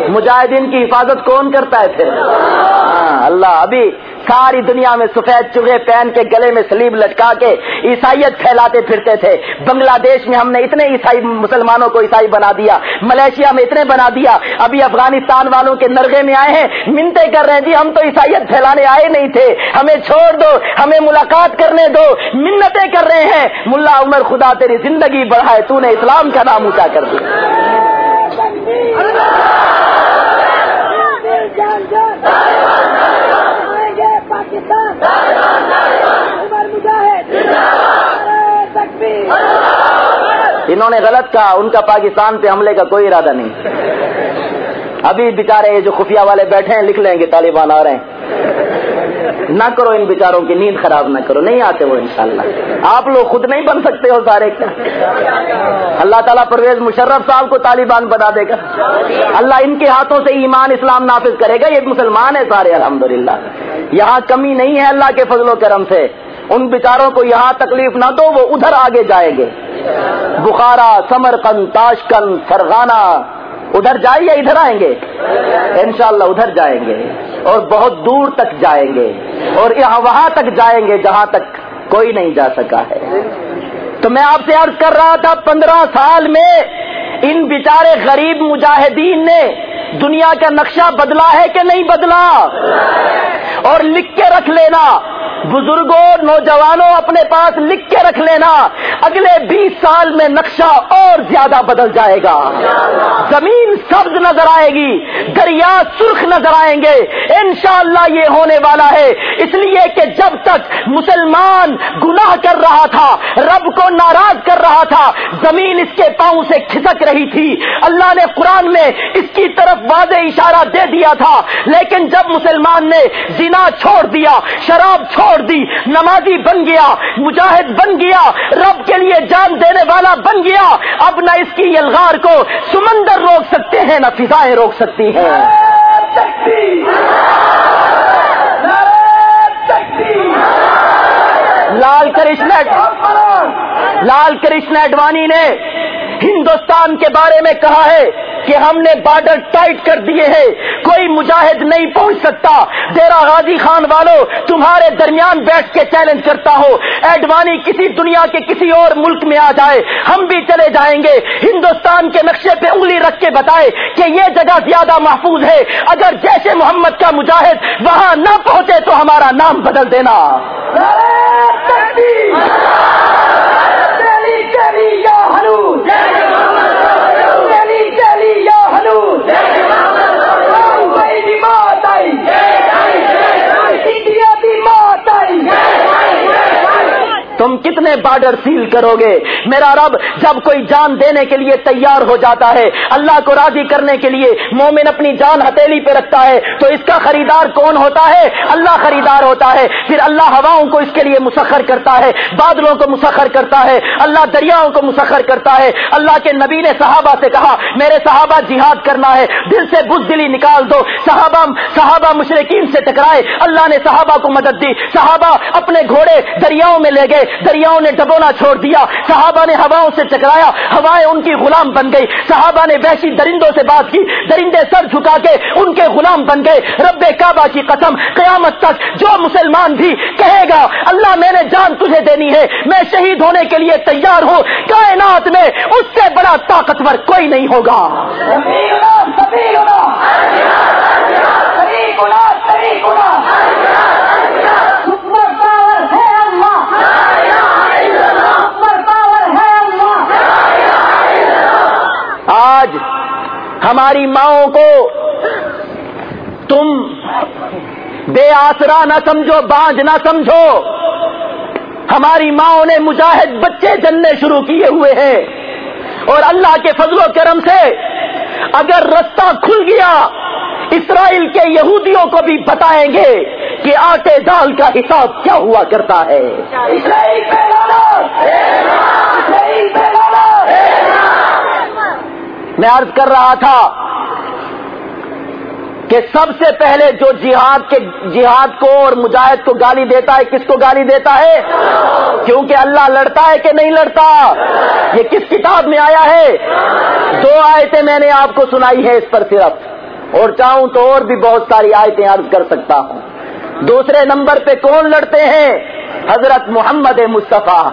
مجاہدین کی حفاظت کون کرتا ہے پھر؟ ہاں، اللہ، ابھی ساری دنیا میں سفید چوہے پہن کے گلے میں سلیب لٹکا کے عیسائیت پھیلاتے پھرتے تھے۔ بنگلہ دیش میں ہم نے اتنے عیسائی مسلمانوں کو عیسائی بنا دیا۔ ملیشیا میں اتنے بنا دیا۔ ابھی افغانستان والوں کے نرغے میں آئے ہیں۔ منتے کر رہے ہیں جی ہم تو عیسائیت پھیلانے آئے نہیں تھے۔ ہمیں چھوڑ دو، ہمیں ملاقات کرنے دو۔ منتیں کر رہے ہیں۔ ملا عمر، خدا تیری زندگی بڑھائے، تو نے اسلام کا نام اونچا کر دیا۔ انہوں نے غلط کہا، ان کا پاکستان پہ حملے کا کوئی ارادہ نہیں۔ ابھی بےچارے جو خفیہ والے بیٹھے ہیں، لکھ لیں گے، طالبان آ رہے ہیں۔ نہ کرو ان بیچاروں کی نیند خراب نہ کرو، نہیں آتے وہ انشاءاللہ۔ آپ لوگ خود نہیں بن سکتے ہو سارے۔ کیا اللہ تعالیٰ پرویز مشرف صاحب کو طالبان بنا دے گا۔ اللہ ان کے ہاتھوں سے ایمان اسلام نافذ کرے گا، یہ مسلمان ہے سارے، الحمدللہ۔ یہاں کمی نہیں ہے اللہ کے فضل و کرم سے۔ ان بیچاروں کو یہاں تکلیف نہ دو، وہ ادھر آگے جائیں گے۔ بخارا، سمرقند، تاشکند فرغانہ ادھر جائیں یا ادھر آئیں گے؟ انشاءاللہ ادھر جائیں گے اور بہت دور تک جائیں گے اور یہاں وہاں تک جائیں گے جہاں تک کوئی نہیں جا سکا ہے۔ تو میں آپ سے عرض کر رہا تھا، پندرہ سال میں ان بیچارے غریب مجاہدین نے دنیا کا نقشہ بدلا ہے کہ نہیں بدلا؟ اور لکھ کے رکھ لینا۔ بزرگوں، نوجوانوں اپنے پاس لکھ کے رکھ لینا۔ اگلے بیس سال میں نقشہ اور زیادہ بدل جائے گا۔ زمین سبز نظر آئے گی، دریا سرخ نظر آئیں گے۔ انشاءاللہ یہ ہونے والا ہے۔ اس لیے کہ جب تک مسلمان گناہ کر رہا تھا، رب کو ناراض کر رہا تھا، زمین اس کے پاؤں سے کھسک رہی تھی۔ اللہ نے قرآن میں اس کی طرف واضح اشارہ دے دیا تھا، لیکن جب مسلمان نے زنا چھوڑ دیا، شراب چھوڑ دی، نمازی بن گیا، مجاہد بن گیا، رب کے لیے جان دینے والا بن گیا، اب نہ اس کی یلغار کو سمندر روک سکتے ہیں، نہ فضائیں روک سکتی ہیں۔ لال کرشن لال کرشن اڈوانی نے ہندوستان کے بارے میں کہا ہے کہ ہم نے بارڈر ٹائٹ کر دیے ہیں۔ کوئی مجاہد نہیں پہنچ سکتا۔ ڈیرا غازی خان والو، تمہارے درمیان بیٹھ کے چیلنج کرتا ہو ایڈوانی کسی دنیا کے کسی اور ملک میں آ جائے۔ ہم بھی چلے جائیں گے۔ ہندوستان کے نقشے پہ انگلی رکھ کے بتائے کہ یہ جگہ زیادہ محفوظ ہے۔ اگر جیسے محمد کا مجاہد وہاں نہ پہنچے تو ہمارا نام بدل دینا۔ تم کتنے بارڈر سیل کرو گے میرا رب، جب کوئی جان دینے کے لیے تیار ہو جاتا ہے، اللہ کو راضی کرنے کے لیے مومن اپنی جان ہتھیلی پہ رکھتا ہے، تو اس کا خریدار کون ہوتا ہے؟ اللہ خریدار ہوتا ہے۔ پھر اللہ ہواؤں کو اس کے لیے مسخر کرتا ہے، بادلوں کو مسخر کرتا ہے، اللہ دریاؤں کو مسخر کرتا ہے۔ اللہ کے نبی نے صحابہ سے کہا، میرے صحابہ جہاد کرنا ہے، دل سے بز دلی نکال دو۔ صحابہ صحابہ مشرقین سے ٹکرائے۔ اللہ نے صحابہ کو مدد دی۔ صحابہ اپنے گھوڑے دریاؤں میں لے گئے۔ دریاؤں نے ڈبونا چھوڑ دیا صحابہ نے ہواؤں سے ٹکرایا ہوائیں ان کی غلام بن گئی صحابہ نے وحشی درندوں سے بات کی درندے سر جھکا کے ان کے غلام بن گئے رب کعبہ کی قسم قیامت تک جو مسلمان بھی کہے گا اللہ میں نے جان تجھے دینی ہے میں شہید ہونے کے لیے تیار ہوں کائنات میں اس سے بڑا طاقتور کوئی نہیں ہوگا ہماری ماؤں کو تم بے آسرا نہ سمجھو بانج نہ سمجھو۔ ہماری ماؤں نے مجاہد بچے جننے شروع کیے ہوئے ہیں۔ اور اللہ کے فضل و کرم سے اگر رستہ کھل گیا، اسرائیل کے یہودیوں کو بھی بتائیں گے کہ آٹے دال کا حساب کیا ہوا کرتا ہے۔ میں عرض کر رہا تھا کہ سب سے پہلے جو جہاد کے جہاد کو اور مجاہد کو گالی دیتا ہے، کس کو گالی دیتا ہے؟ کیونکہ اللہ لڑتا ہے کہ نہیں لڑتا؟ یہ کس کتاب میں آیا ہے؟ دو آیتیں میں نے آپ کو سنائی ہے اس پر صرف۔ اور چاہوں تو اور بھی بہت ساری آیتیں عرض کر سکتا ہوں۔ دوسرے نمبر پہ کون لڑتے ہیں؟ حضرت محمد مصطفیٰ.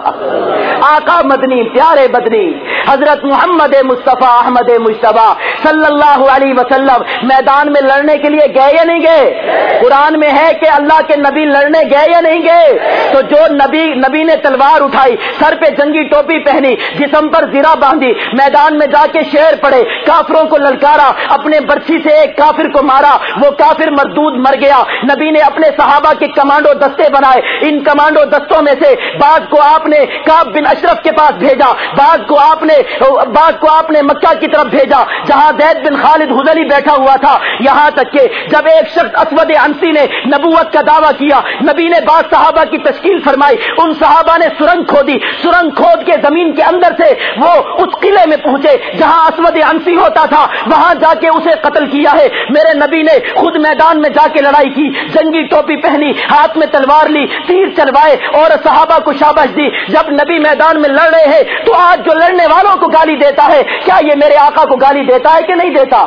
آقا مدنی، پیارے بدنی حضرت محمد مصطفیٰ احمد مشتبہ صلی اللہ علیہ وسلم. میدان میں لڑنے کے لیے گئے یا نہیں گئے؟ قرآن میں ہے کہ اللہ کے نبی لڑنے گئے یا نہیں گئے؟ تو جو نبی نبی نے تلوار اٹھائی، سر پہ جنگی ٹوپی پہنی، جسم پر زیرہ باندھی، میدان میں جا کے شیر پڑے، کافروں کو للکارا، اپنے برسی سے ایک کافر کو مارا، وہ کافر مردود مر گیا۔ نبی نے اپنے صحابہ کے کمانڈو دستے بنائے، ان کمانڈو دستوں میں سے بعض کو آپ نے کاب بن اشرف کے پاس بھیجا، بعض کو آپ نے، بعض کو آپ نے مکہ کی طرف بھیجا، جہاں زید بن خالد حزلی بیٹھا ہوا تھا۔ یہاں تک کہ جب ایک شخص اسود انسی نے نبوت کا دعویٰ کیا، نبی نے بعض صحابہ کی تشکیل فرمائی، ان صحابہ نے سرنگ کھودی۔ سرنگ کھود کے زمین کے اندر سے وہ اس قلعے میں پہنچے، جہاں اسود انسی ہوتا تھا۔ وہاں جا کے اسے قتل کیا ہے۔ میرے نبی نے خود میدان میں جا کے لڑائی کی، جنگی ٹوپی پہنی، ہاتھ میں تلوار لی، تیر چلوائے اور صحابہ کو شابش دی۔ جب نبی میدان میں لڑ رہے ہیں، تو آج جو لڑنے والوں کو گالی دیتا ہے، کیا یہ میرے آقا کو گالی دیتا ہے کہ نہیں دیتا؟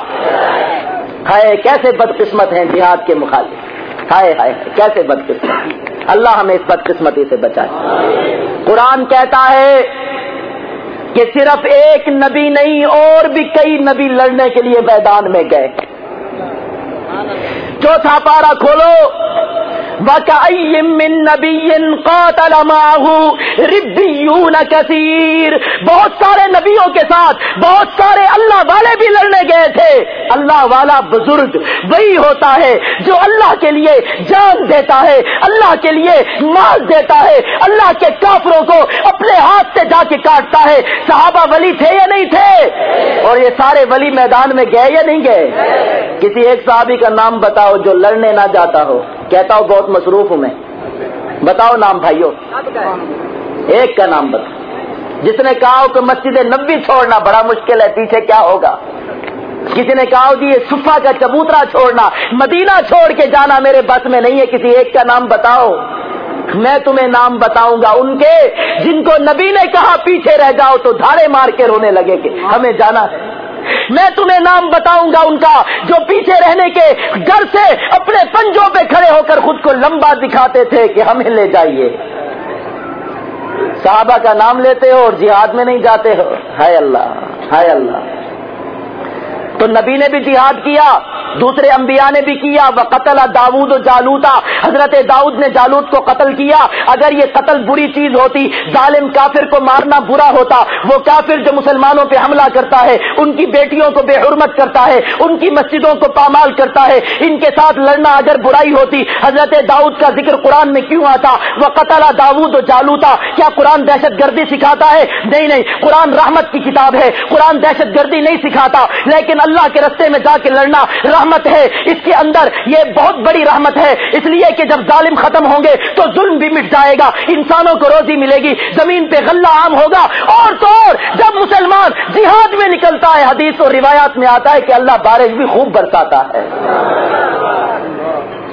ہائے، کیسے بدقسمت ہیں جہاد کے مخالف۔ ہائے ہائے، کیسے بدقسمت۔ اللہ ہمیں اس بدقسمتی سے بچائے۔ قرآن کہتا ہے کہ صرف ایک نبی نہیں، اور بھی کئی نبی لڑنے کے لیے میدان میں گئے۔ چوتھا پارا کھولو۔ من نبی قاتل معه ربیون کثیر بہت سارے نبیوں کے ساتھ، بہت سارے اللہ والے بھی لڑنے گئے تھے۔ اللہ والا بزرگ وہی ہوتا ہے جو اللہ کے لیے جان دیتا ہے، اللہ کے لیے مال دیتا ہے۔ اللہ کے کافروں کو اپنے ہاتھ سے جا کے کاٹتا ہے۔ صحابہ ولی تھے یا نہیں تھے؟ اور یہ سارے ولی میدان میں گئے یا نہیں گئے؟ کسی ایک صحابی کا نام بتاؤ جو لڑنے نہ جاتا ہو۔ کہتا ہوں بہت مصروف ہوں میں۔ بتاؤ نام بھائیو ایک کا نام بتا جس نے کہا کہ مسجد نبی چھوڑنا بڑا مشکل ہے، پیچھے کیا ہوگا؟ کسی نے کہا جی یہ صفا کا چبوترا چھوڑنا، مدینہ چھوڑ کے جانا میرے بس میں نہیں ہے۔ کسی ایک کا نام بتاؤ۔ میں تمہیں نام بتاؤں گا۔ ان کے، جن کو نبی نے کہا پیچھے رہ جاؤ تو دھاڑے مار کے رونے لگے کہ ہمیں جانا ہے۔ میں تمہیں نام بتاؤں گا ان کا جو پیچھے رہنے کے ڈر سے اپنے پنجوں پہ کھڑے ہو کر خود کو لمبا دکھاتے تھے کہ ہمیں لے جائیے۔ صحابہ کا نام لیتے ہو اور جہاد میں نہیں جاتے ہو۔ ہائے اللہ ہائے اللہ۔ تو نبی نے بھی جہاد کیا، دوسرے انبیاء نے بھی کیا وہ قتل داود و جالوتا۔ حضرت داؤد نے جالوت کو قتل کیا۔ اگر یہ قتل بری چیز ہوتی، ظالم کافر کو مارنا برا ہوتا، وہ کافر جو مسلمانوں پہ حملہ کرتا ہے، ان کی بیٹیوں کو بے حرمت کرتا ہے، ان کی مسجدوں کو پامال کرتا ہے، ان کے ساتھ لڑنا اگر برائی ہوتی، حضرت داؤد کا ذکر قرآن میں کیوں آتا؟ وہ قتل داود و جالوتا۔ کیا قرآن دہشت گردی سکھاتا ہے؟ نہیں نہیں، قرآن رحمت کی کتاب ہے۔ قرآن دہشت گردی نہیں سکھاتا، لیکن اللہ کے رستے میں جا کے لڑنا رحمت ہے۔ اس کے اندر یہ بہت بڑی رحمت ہے۔ اس لیے کہ جب ظالم ختم ہوں گے تو ظلم بھی مٹ جائے گا۔ انسانوں کو روزی ملے گی۔ زمین پہ غلہ عام ہوگا۔ اور تو اور، جب مسلمان جہاد میں نکلتا ہے، حدیث اور روایات میں آتا ہے کہ اللہ بارش بھی خوب برساتا ہے۔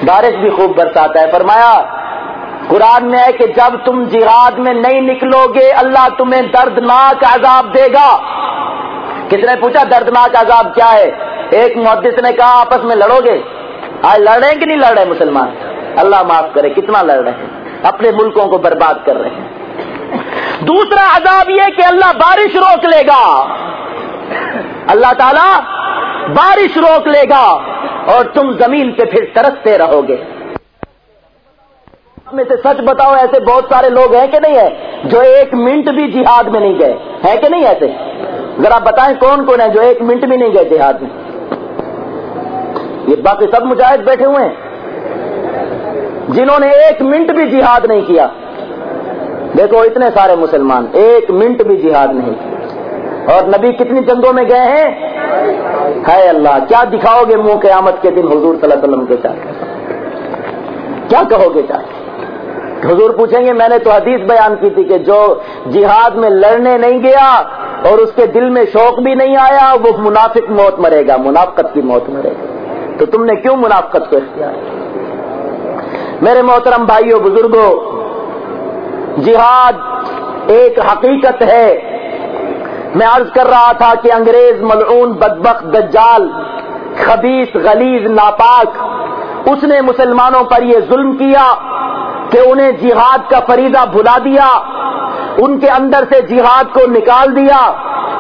بارش بھی خوب برساتا ہے۔ فرمایا، قرآن میں ہے کہ جب تم جہاد میں نہیں نکلو گے، اللہ تمہیں دردناک عذاب دے گا۔ کس نے پوچھا دردناک عذاب کیا ہے؟ ایک محدث نے کہا، آپس میں لڑو گے؟ آج لڑ رہے ہیں کہ نہیں، لڑ رہے مسلمان۔ اللہ معاف کرے، کتنا لڑ رہے ہیں؟ اپنے ملکوں کو برباد کر رہے ہیں۔ دوسرا عذاب یہ کہ اللہ بارش روک لے گا۔ اللہ تعالی بارش روک لے گا اور تم زمین پہ پھر ترستے رہو گے۔ میں سے سچ بتاؤ، ایسے بہت سارے لوگ ہیں کہ نہیں ہے جو ایک منٹ بھی جہاد میں نہیں گئے؟ ہے کہ نہیں ایسے؟ ذرا بتائیں کون کون ہے جو ایک منٹ بھی نہیں گئے جہاد میں؟ یہ باقی سب مجاہد بیٹھے ہوئے ہیں۔ جنہوں نے ایک منٹ بھی جہاد نہیں کیا۔ دیکھو اتنے سارے مسلمان، ایک منٹ بھی جہاد نہیں۔ کیا اور نبی کتنی جنگوں میں گئے ہیں؟ ہے اللہ، کیا دکھاؤ گے منہ قیامت کے دن حضور صلی اللہ علیہ وسلم کے ساتھ؟ کیا کہو گے چاہے حضور پوچھیں گے، میں نے تو حدیث بیان کی تھی کہ جو جہاد میں لڑنے نہیں گیا اور اس کے دل میں شوق بھی نہیں آیا، وہ منافق موت مرے گا، منافقت کی موت مرے گا۔ تو تم نے کیوں منافقت کو اختیار میرے محترم بھائیوں بزرگوں جہاد ایک حقیقت ہے۔ میں عرض کر رہا تھا کہ انگریز ملعون بدبخ دجال خبیص غلیظ، ناپاک، اس نے مسلمانوں پر یہ ظلم کیا۔ کہ انہیں جہاد کا فریضہ بھلا دیا، ان کے اندر سے جہاد کو نکال دیا۔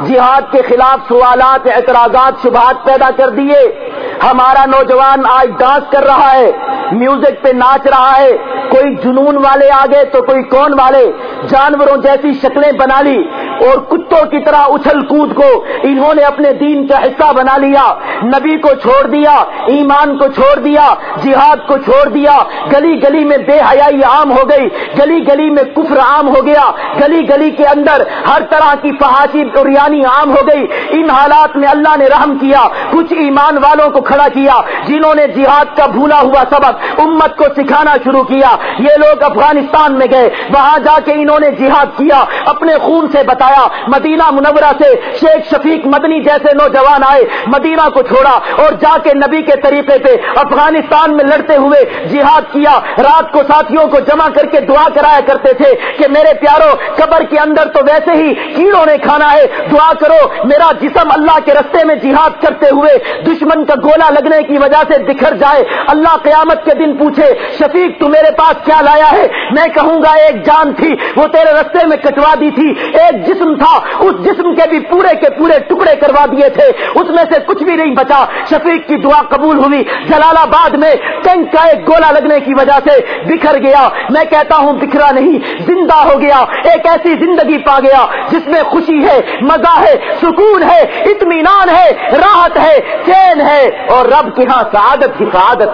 جہاد کے خلاف سوالات، اعتراضات، شبہات پیدا کر دیے۔ ہمارا نوجوان آج ڈانس کر رہا ہے، میوزک پہ ناچ رہا ہے۔ کوئی جنون والے آگے تو کوئی کون والے؟ جانوروں جیسی شکلیں بنا لی اور کتوں کی طرح اچھل کود کو انہوں نے اپنے دین کا حصہ بنا لیا۔ نبی کو چھوڑ دیا، ایمان کو چھوڑ دیا، جہاد کو چھوڑ دیا۔ گلی گلی میں بے حیائی عام ہو گئی، گلی گلی میں کفر عام ہو گیا، گلی گلی کے اندر ہر طرح کی فحاشی اور یعنی عام ہو گئی۔ ان حالات میں اللہ نے رحم کیا، کچھ ایمان والوں کو کھڑا کیا، جنہوں نے جہاد کا بھولا ہوا سبق، امت کو سکھانا شروع کیا۔ یہ لوگ افغانستان میں گئے، وہاں جا کے انہوں نے جہاد کیا، اپنے خون سے بتایا۔ مدینہ منورہ سے شیخ شفیق مدنی جیسے نوجوان آئے، مدینہ کو چھوڑا اور جا کے نبی کے طریقے پہ افغانستان میں لڑتے ہوئے جہاد کیا۔ رات کو ساتھیوں کو جمع کر کے دعا کرایا کرتے تھے کہ میرے پیاروں قبر کے اندر تو ویسے ہی کیڑوں نے کھانا ہے۔ دعا کرو، میرا جسم اللہ کے رستے میں جہاد کرتے ہوئے دشمن کا گولا لگنے کی وجہ سے بکھر جائے۔ اللہ قیامت کے دن پوچھے، شفیق، تو میرے پاس کیا لایا ہے؟ میں کہوں گا، ایک جان تھی، وہ تیرے رستے میں کٹوا دی تھی۔ ایک جسم تھا، اس جسم کے بھی پورے کے پورے ٹکڑے کروا دیے تھے۔ اس میں سے کچھ بھی نہیں بچا۔ شفیق کی دعا قبول ہوئی۔ جلال آباد میں ٹینک کا ایک گولا لگنے کی وجہ سے بکھر گیا میں کہتا ہوں بکھرا نہیں زندہ ہو گیا۔ ایک ایسی زندگی پا گیا جس میں خوشی ہے مزہ ہے سکون ہے اطمینان ہے راحت ہے چین ہے۔ اور رب کی ہاں سعادت کی سعادت۔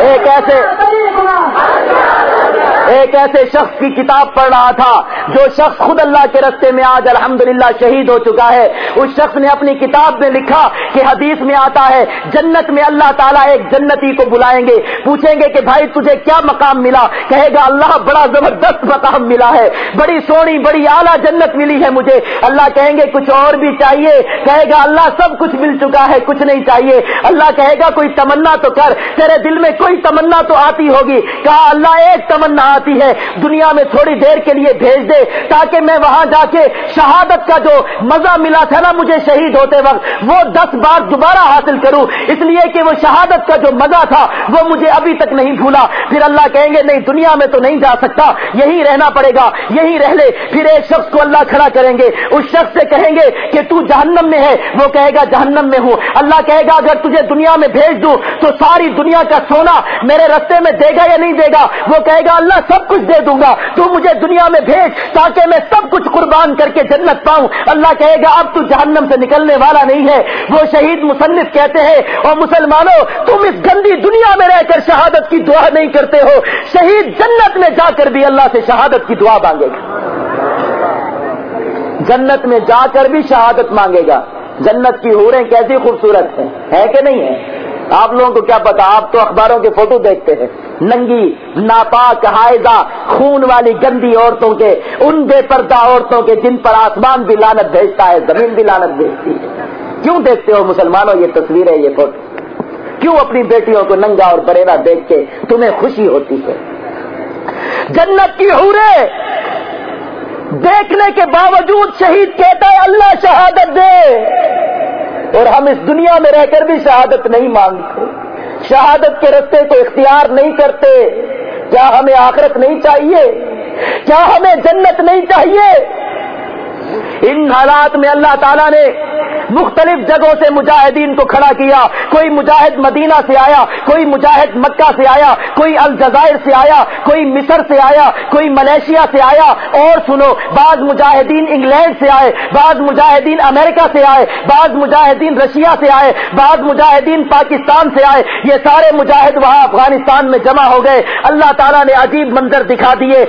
ایک ایسے ایک ایسے شخص کی کتاب پڑھ رہا تھا جو شخص خود اللہ کے رستے میں آج الحمدللہ شہید ہو چکا ہے۔ اس شخص نے اپنی کتاب میں لکھا کہ حدیث میں آتا ہے، جنت میں اللہ تعالیٰ ایک جنتی کو بلائیں گے، پوچھیں گے کہ بھائی تجھے کیا مقام ملا؟ کہے گا، اللہ بڑا زبردست مقام ملا ہے، بڑی سونی، بڑی اعلیٰ جنت ملی ہے مجھے۔ اللہ کہیں گے، کچھ اور بھی چاہیے۔ کہے گا، اللہ سب کچھ مل چکا ہے، کچھ نہیں چاہیے۔ اللہ کہے گا، کوئی تمنا تو کر، تیرے دل میں کوئی تمنا تو آتی ہوگی۔ کہا، اللہ ایک تمنا آتی ہے، دنیا میں تھوڑی دیر کے لیے بھیج دے تاکہ میں وہاں جا کے شہادت کا جو مزہ ملا تھا نا مجھے شہید ہوتے وقت، وہ دس بار دوبارہ حاصل کروں۔ اس لیے کہ وہ شہادت کا جو مزہ تھا، وہ مجھے ابھی تک نہیں بھولا۔ پھر اللہ کہیں گے، نہیں، دنیا میں تو نہیں جا سکتا۔ یہی رہنا پڑے گا، یہی رہ لے۔ پھر ایک شخص کو اللہ کھڑا کریں گے۔ اس شخص سے کہیں گے کہ تو جہنم میں ہے۔ وہ کہے گا، جہنم میں ہوں۔ اللہ کہے گا، اگر تجھے دنیا میں بھیج دوں تو ساری دنیا کا سونا میرے رستے میں دے گا یا نہیں دے گا؟ وہ کہے گا، اللہ سب کچھ دے دوں گا۔ تو مجھے دنیا میں بھیج تاکہ میں سب کچھ قربان کر کے جنت پاؤں۔ اللہ کہے گا، اب تو جہنم سے نکلنے والا نہیں ہے۔ وہ شہید مصنف کہتے ہیں اور مسلمانوں، تم اس گندی دنیا میں رہ کر شہادت کی دعا نہیں کرتے ہو۔ شہید جنت میں جا کر بھی اللہ سے شہادت کی دعا مانگے گا۔ جنت میں جا کر بھی شہادت مانگے گا۔ جنت کی ہوریں کیسی خوبصورت ہیں، ہے کہ نہیں ہے آپ لوگوں کو کیا پتا؟ آپ تو اخباروں کے فوٹو دیکھتے ہیں۔ ننگی، ناپاک حائزہ خون والی گندی عورتوں کے، ان بے پردہ عورتوں کے جن پر آسمان بھی لانت بھیجتا ہے، زمین بھی لانت بھیجتی ہے۔ کیوں دیکھتے ہو مسلمانوں یہ تصویر ہے یہ فوٹو؟ کیوں اپنی بیٹیوں کو ننگا اور بریرا دیکھ کے تمہیں خوشی ہوتی ہے؟ جنت کی حورے دیکھنے کے باوجود شہید کہتا ہے، اللہ شہادت دے۔ اور ہم اس دنیا میں رہ کر بھی شہادت نہیں مانگتے۔ شہادت کے رستے کو اختیار نہیں کرتے۔ کیا ہمیں آخرت نہیں چاہیے؟ کیا ہمیں جنت نہیں چاہیے؟ ان حالات میں اللہ تعالیٰ نے مختلف جگہوں سے مجاہدین کو کھڑا کیا۔ کوئی مجاہد مدینہ سے آیا، کوئی مجاہد مکہ سے آیا، کوئی الجزائر سے آیا، کوئی مصر سے آیا، کوئی ملیشیا سے آیا۔ اور سنو، بعض مجاہدین انگلینڈ سے آئے، بعض مجاہدین امریکہ سے آئے، بعض مجاہدین رشیا سے آئے، بعض مجاہدین پاکستان سے آئے۔ یہ سارے مجاہد وہاں افغانستان میں جمع ہو گئے۔ اللہ تعالیٰ نے عجیب منظر دکھا دیے۔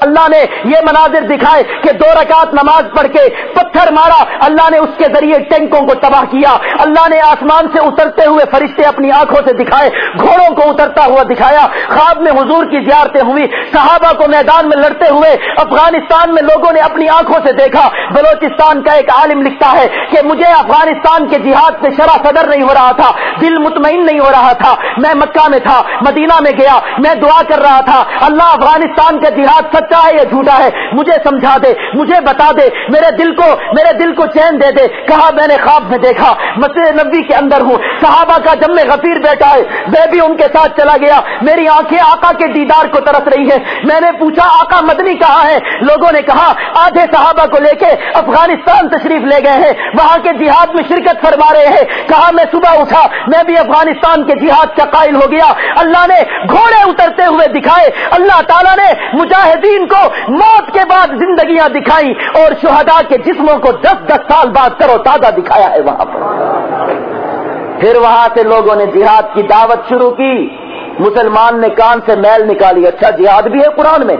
اللہ نے یہ مناظر دکھائے کہ دو رکعت نماز پڑھ کے پتھر مارا، اللہ نے اس کے ذریعے ٹینکوں کو تباہ کیا، اللہ نے آسمان سے اترتے ہوئے فرشتے اپنی آنکھوں سے دکھائے، گھوڑوں کو اترتا ہوا دکھایا۔ خواب میں حضور کی زیارتیں ہوئی صحابہ کو میدان میں لڑتے ہوئے افغانستان میں لوگوں نے اپنی آنکھوں سے دیکھا۔ بلوچستان کا ایک عالم لکھتا ہے کہ مجھے افغانستان کے جہاد سے شرح صدر نہیں ہو رہا تھا، دل مطمئن نہیں ہو رہا تھا۔ میں مکہ میں تھا، مدینہ میں گیا، میں دعا کر رہا تھا۔ اللہ افغانستان کا جہاد سچا ہے یا جھوٹا ہے؟ مجھے سمجھا دے، مجھے بتا دے، میرے دل کو، میرے دل کو چین دے دے۔ کہا میں نے خواب میں دیکھا، مسجد نبی کے اندر ہوں، صحابہ کا جب میں غفیر بیٹا ہے، میں بھی ان کے ساتھ چلا گیا۔ میری آنکھیں آقا کے دیدار کو ترس رہی ہے میں نے پوچھا، آقا مدنی کہاں ہے لوگوں نے کہا، آدھے صحابہ کو لے کے افغانستان تشریف لے گئے ہیں۔ وہاں کے جہاد میں شرکت فرما رہے ہیں۔ کہا میں صبح اٹھا، میں بھی افغانستان کے جہاد کا قائل ہو گیا۔ اللہ نے گھوڑے اترتے ہوئے دکھائے۔ اللہ تعالیٰ نے مجاہدین کو موت کے بعد زندگیاں دکھائی اور شہدا کے جسموں کو دس دس سال بعد کرو تازہ دکھایا ہے وہاں پر۔ پھر وہاں سے لوگوں نے جہاد کی دعوت شروع کی۔ مسلمان نے کان سے میل نکالی۔ اچھا جہاد بھی ہے قرآن میں۔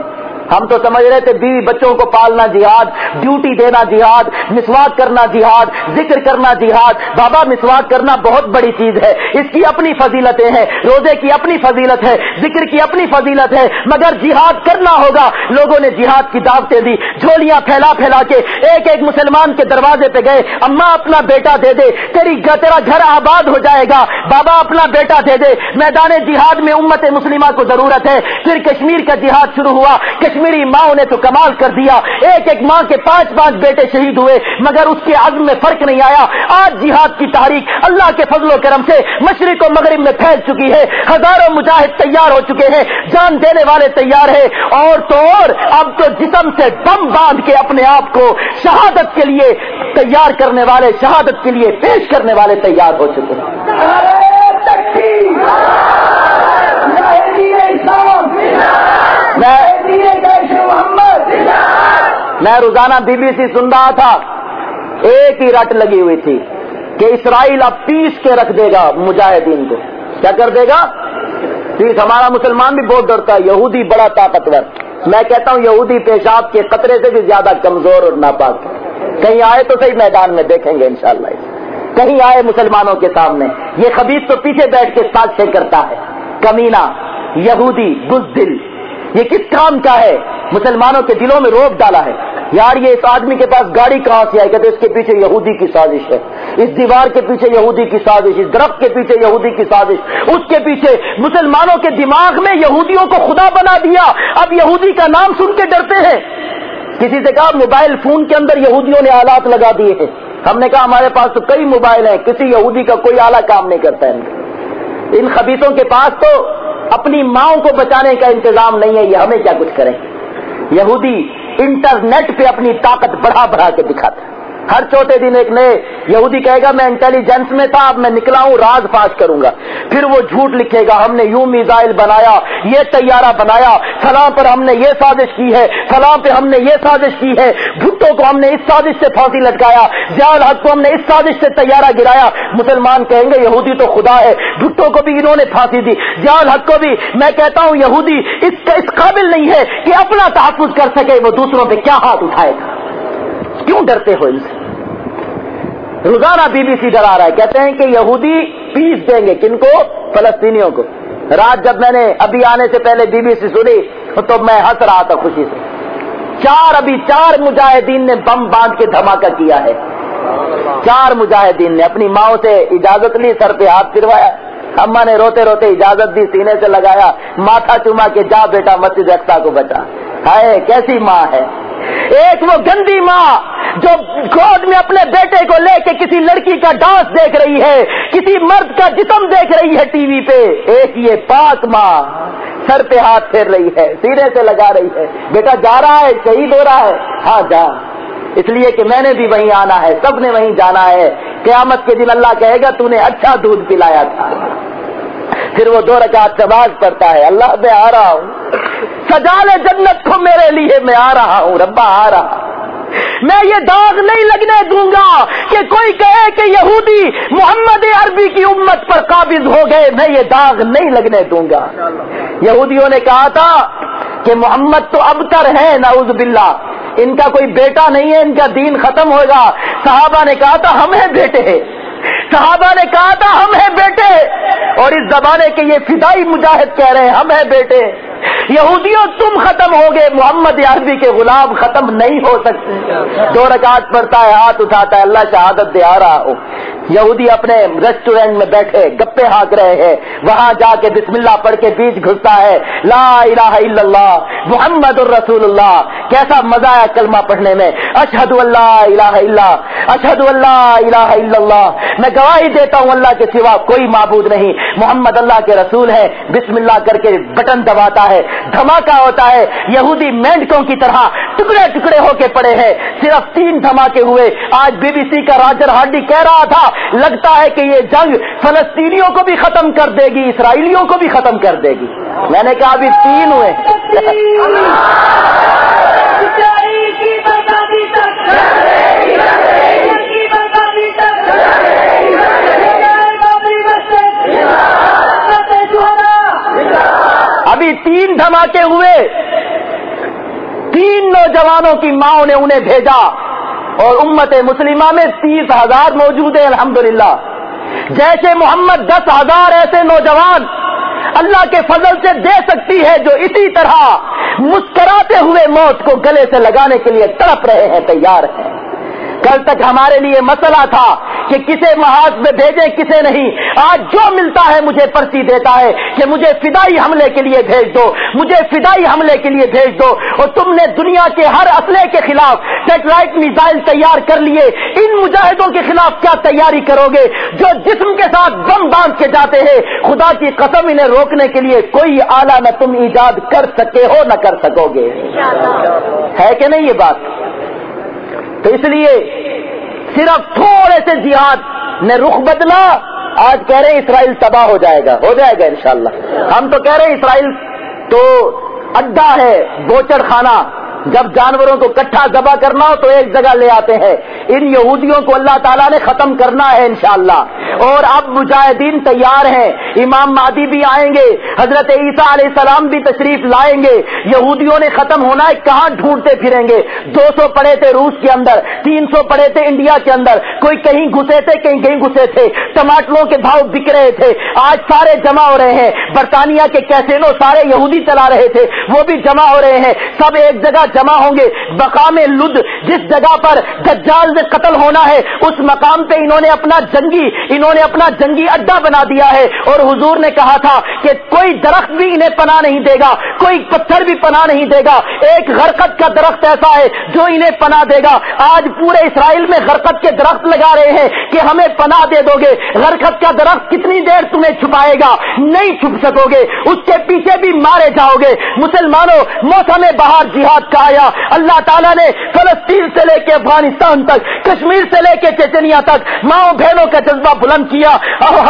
ہم تو سمجھ رہے تھے بیوی بچوں کو پالنا جہاد ڈیوٹی دینا جہاد، مسواک کرنا جہاد، ذکر کرنا جہاد۔ بابا، مسواک کرنا بہت بڑی چیز ہے۔ اس کی اپنی فضیلتیں ہیں، روزے کی اپنی فضیلت ہے، ذکر کی اپنی فضیلت ہے۔ مگر جہاد کرنا ہوگا۔ لوگوں نے جہاد کی دعوتیں دی، جھولیاں پھیلا پھیلا کے ایک ایک مسلمان کے دروازے پہ گئے۔ اما اپنا بیٹا دے دے، تیری تیرا گھر آباد ہو جائے گا۔ بابا، اپنا بیٹا دے دے۔ میدان جہاد میں امت مسلمہ کو ضرورت ہے۔ پھر کشمیر کا جہاد شروع ہوا۔ کشمیر کشمیری ماں نے تو کمال کر دیا۔ ایک ایک ماں کے پانچ پانچ بیٹے شہید ہوئے، مگر اس کے عزم میں فرق نہیں آیا۔ آج جہاد کی تاریخ اللہ کے فضل و کرم سے مشرق و مغرب میں پھیل چکی ہے۔ ہزاروں مجاہد تیار ہو چکے ہیں، جان دینے والے تیار ہیں۔ اور تو اور، اب تو جسم سے دم باندھ کے اپنے آپ کو شہادت کے لیے تیار کرنے والے، شہادت کے لیے پیش کرنے والے تیار ہو چکے ہیں۔ میں میں روزانہ بی بی سی سن رہا تھا۔ ایک ہی رٹ لگی ہوئی تھی کہ اسرائیل اب پیس کے رکھ دے گا مجاہدین کو۔ کیا کر دے گا؟ پیس، ہمارا مسلمان بھی بہت ڈرتا ہے۔ یہودی بڑا طاقتور۔ میں کہتا ہوں یہودی پیشاب کے قطرے سے بھی زیادہ کمزور اور ناپاک کہیں آئے تو صحیح میدان میں دیکھیں گے انشاءاللہ۔ کہیں آئے مسلمانوں کے سامنے۔ یہ خبیص تو پیچھے بیٹھ کے ساتھ سے کرتا ہے۔ کمینا یہودی، بزدل۔ یہ کس کام کا ہے؟ مسلمانوں کے دلوں میں روپ ڈالا ہے۔ یار، یہ اس آدمی کے پاس گاڑی کہاں سے آئے کہتے اس کے پیچھے یہودی کی سازش ہے۔ اس دیوار کے پیچھے یہودی کی سازش، اس درخت کے پیچھے یہودی کی سازش۔ اس کے پیچھے مسلمانوں کے دماغ میں یہودیوں کو خدا بنا دیا۔ اب یہودی کا نام سن کے ڈرتے ہیں۔ کسی سے کہا، موبائل فون کے اندر یہودیوں نے آلات لگا دیے ہیں۔ ہم نے کہا، ہمارے پاس تو کئی موبائل ہیں، کسی یہودی کا کوئی آلہ کام نہیں کرتا ہے۔ ان خبیصوں کے پاس تو اپنی ماؤں کو بچانے کا انتظام نہیں ہے، یہ ہمیں کیا کچھ کریں؟ یہودی انٹرنیٹ پہ اپنی طاقت بڑھا بڑھا کے دکھاتا ہے۔ ہر چوتھے دن ایک نئے یہودی کہے گا، میں انٹیلیجنس میں تھا، اب میں نکلا ہوں، راز پاس کروں گا۔ پھر وہ جھوٹ لکھے گا، ہم نے یوں میزائل بنایا، یہ طیارہ بنایا فلاں پر ہم نے یہ سازش کی ہے فلاں پہ ہم نے یہ سازش کی ہے، بھٹو کو ہم نے اس سازش سے پھانسی لٹکایا جال حق کو ہم نے اس سازش سے طیارہ گرایا۔ مسلمان کہیں گے، یہودی تو خدا ہے، بھٹو کو بھی انہوں نے پھانسی دی جال حق کو بھی۔ میں کہتا ہوں، یہودی اس اس قابل نہیں ہے کہ اپنا تحفظ کر سکے، وہ دوسروں پہ کیا ہاتھ اٹھائے گا؟ کیوں ڈرتے ہو ان سے؟ روزانہ بی بی سی ڈرا رہا ہے، کہتے ہیں کہ یہودی پیس دیں گے کن کو؟ فلسطینیوں کو۔ رات جب میں نے ابھی آنے سے پہلے بی بی سی سنی، تو میں ہنس رہا تھا خوشی سے۔ چار ابھی چار مجاہدین نے بم باندھ کے دھماکہ کیا ہے۔ چار مجاہدین نے اپنی ماؤں سے اجازت لی، سر پہ ہاتھ پھروایا۔ اما نے روتے روتے اجازت دی، سینے سے لگایا۔ ماتھا چما کے جا بیٹا، مسجد اقسا کو بچا۔ ہے، کیسی ماں ہے؟ ایک وہ گندی ماں جو گود میں اپنے بیٹے کو لے کے کسی لڑکی کا ڈانس دیکھ رہی ہے، کسی مرد کا جسم دیکھ رہی ہے ٹی وی پہ۔ ایک یہ پاک ماں سر پہ ہاتھ پھیر رہی ہے، سینے سے لگا رہی ہے۔ بیٹا، جا رہا ہے، شہید ہو رہا ہے۔ ہاں جا۔ اس لیے کہ میں نے بھی وہیں آنا ہے، سب نے وہیں جانا ہے۔ قیامت کے دن اللہ کہے گا تو نے اچھا دودھ پلایا تھا۔ پھر وہ دو رکعت نماز پڑھتا ہے۔ اللہ میں آ رہا ہوں۔ سجا لے جنت کو میرے لیے میں آ رہا ہوں، ربا آ رہا۔ میں یہ داغ نہیں لگنے دوں گا کہ کوئی کہے کہ یہودی محمد عربی کی امت پر قابض ہو گئے، میں یہ داغ نہیں لگنے دوں گا۔ یہودیوں نے کہا تھا کہ محمد تو اب تر ہے نعوذ باللہ۔ ان کا کوئی بیٹا نہیں ہے، ان کا دین ختم ہوگا صحابہ نے کہا تھا، ہم ہیں بیٹے۔ صحابہ نے کہا تھا، ہم ہیں بیٹے۔ اور اس زمانے کے یہ فدائی مجاہد کہہ رہے ہیں، ہم ہیں بیٹے۔ یہودیوں، تم ختم ہو گئے، محمد یادوی کے غلام ختم نہیں ہو سکتے۔ دو رکعت پڑتا ہے، ہاتھ اٹھاتا ہے، اللہ شہادت دے آ رہا ہو۔ یہودی اپنے ریسٹورینٹ میں بیٹھے، گپے ہانک رہے ہیں۔ وہاں جا کے بسم اللہ پڑھ کے بیچ گھستا ہے۔ لا الہ الا اللہ، محمد الرسول اللہ۔ کیسا مزہ ہے کلمہ پڑھنے میں۔ اشہد اللہ الہ الا اشہد اللہ الہ الا اللہ۔ میں گواہی دیتا ہوں اللہ کے سوا کوئی معبود نہیں۔ محمد اللہ کے رسول ہے بسم اللہ کر کے بٹن دباتا ہے۔ دھماکہ ہوتا ہے۔ یہودی مینڈکوں کی طرح ٹکڑے ٹکڑے ہو کے پڑے ہیں۔ صرف تین دھماکے ہوئے۔ آج بی بی سی کا راجر ہارڈی کہہ رہا تھا۔ لگتا ہے کہ یہ جنگ فلسطینیوں کو بھی ختم کر دے گی، اسرائیلیوں کو بھی ختم کر دے گی۔ میں نے کہا ابھی تین ہوئے۔ ابھی تین دھماکے ہوئے۔ تین نوجوانوں کی ماں نے انہیں بھیجا۔ اور امت مسلمہ میں تیس ہزار موجود ہیں، الحمدللہ۔ جیسے محمد دس ہزار ایسے نوجوان اللہ کے فضل سے دے سکتی ہے جو اسی طرح مسکراتے ہوئے موت کو گلے سے لگانے کے لیے تڑپ رہے ہیں، تیار ہیں۔ کل تک ہمارے لیے مسئلہ تھا کہ کسے محاذ میں بھیجے کسے نہیں۔ آج جو ملتا ہے مجھے پرچی دیتا ہے کہ مجھے فدائی حملے کے لیے بھیج دو مجھے فدائی حملے کے لیے بھیج دو۔ اور تم نے دنیا کے ہر اسلحے کے خلاف سیٹلائٹ میزائل تیار کر لیے۔ ان مجاہدوں کے خلاف کیا تیاری کرو گے؟ جو جسم کے ساتھ بم باندھ کے جاتے ہیں خدا کی قسم انہیں روکنے کے لیے کوئی آلہ نہ تم ایجاد کر سکے ہو نہ کر سکو گے۔ ہے کہ نہیں یہ بات؟ تو اس لیے صرف تھوڑے سے جہاد نے رخ بدلا، آج کہہ رہے ہیں اسرائیل تباہ ہو جائے گا۔ ہو جائے گا انشاءاللہ۔ ہم تو کہہ رہے ہیں اسرائیل تو اڈا ہے گوچر خانہ۔ جب جانوروں کو کٹھا ذبح کرنا ہو تو ایک جگہ لے آتے ہیں۔ ان یہودیوں کو اللہ تعالیٰ نے ختم کرنا ہے انشاءاللہ۔ اور اب مجاہدین تیار ہیں۔ امام مادی بھی آئیں گے، حضرت عیسیٰ علیہ السلام بھی تشریف لائیں گے۔ یہودیوں نے ختم ہونا ہے، کہاں ڈھونڈتے پھریں گے؟ دو سو پڑے تھے روس کے اندر، تین سو پڑے تھے انڈیا کے اندر۔ کوئی کہیں گھسے تھے، کہیں کہیں گھسے تھے۔ ٹماٹروں کے بھاؤ بک رہے تھے۔ آج سارے جمع ہو رہے ہیں۔ برطانیہ کے کیسینو سارے یہودی چلا رہے تھے، وہ بھی جمع ہو رہے ہیں۔ سب ایک جگہ جمع ہوں گے۔ مقام لد جس جگہ پر دجال سے قتل ہونا ہے، اس مقام پہ انہوں نے اپنا جنگی، انہوں نے اپنا جنگی اڈا بنا دیا ہے۔ اور حضور نے کہا تھا کہ کوئی درخت بھی انہیں پناہ نہیں دے گا، کوئی پتھر بھی پناہ نہیں دے گا۔ ایک غرقت کا درخت ایسا ہے جو انہیں پناہ دے گا۔ آج پورے اسرائیل میں غرقت کے درخت لگا رہے ہیں کہ ہمیں پناہ دے دو گے۔ غرقت کا درخت کتنی دیر تمہیں چھپائے گا؟ نہیں چھپ سکو گے۔ اس کے پیچھے بھی مارے جاؤ گے۔ مسلمانوں، موسم بہار جہاد کا آیا۔ اللہ تعالیٰ نے فلسطین سے لے کے افغانستان تک، کشمیر سے لے کے چیچنیا تک ماؤں بہنوں کا جذبہ بلند کیا۔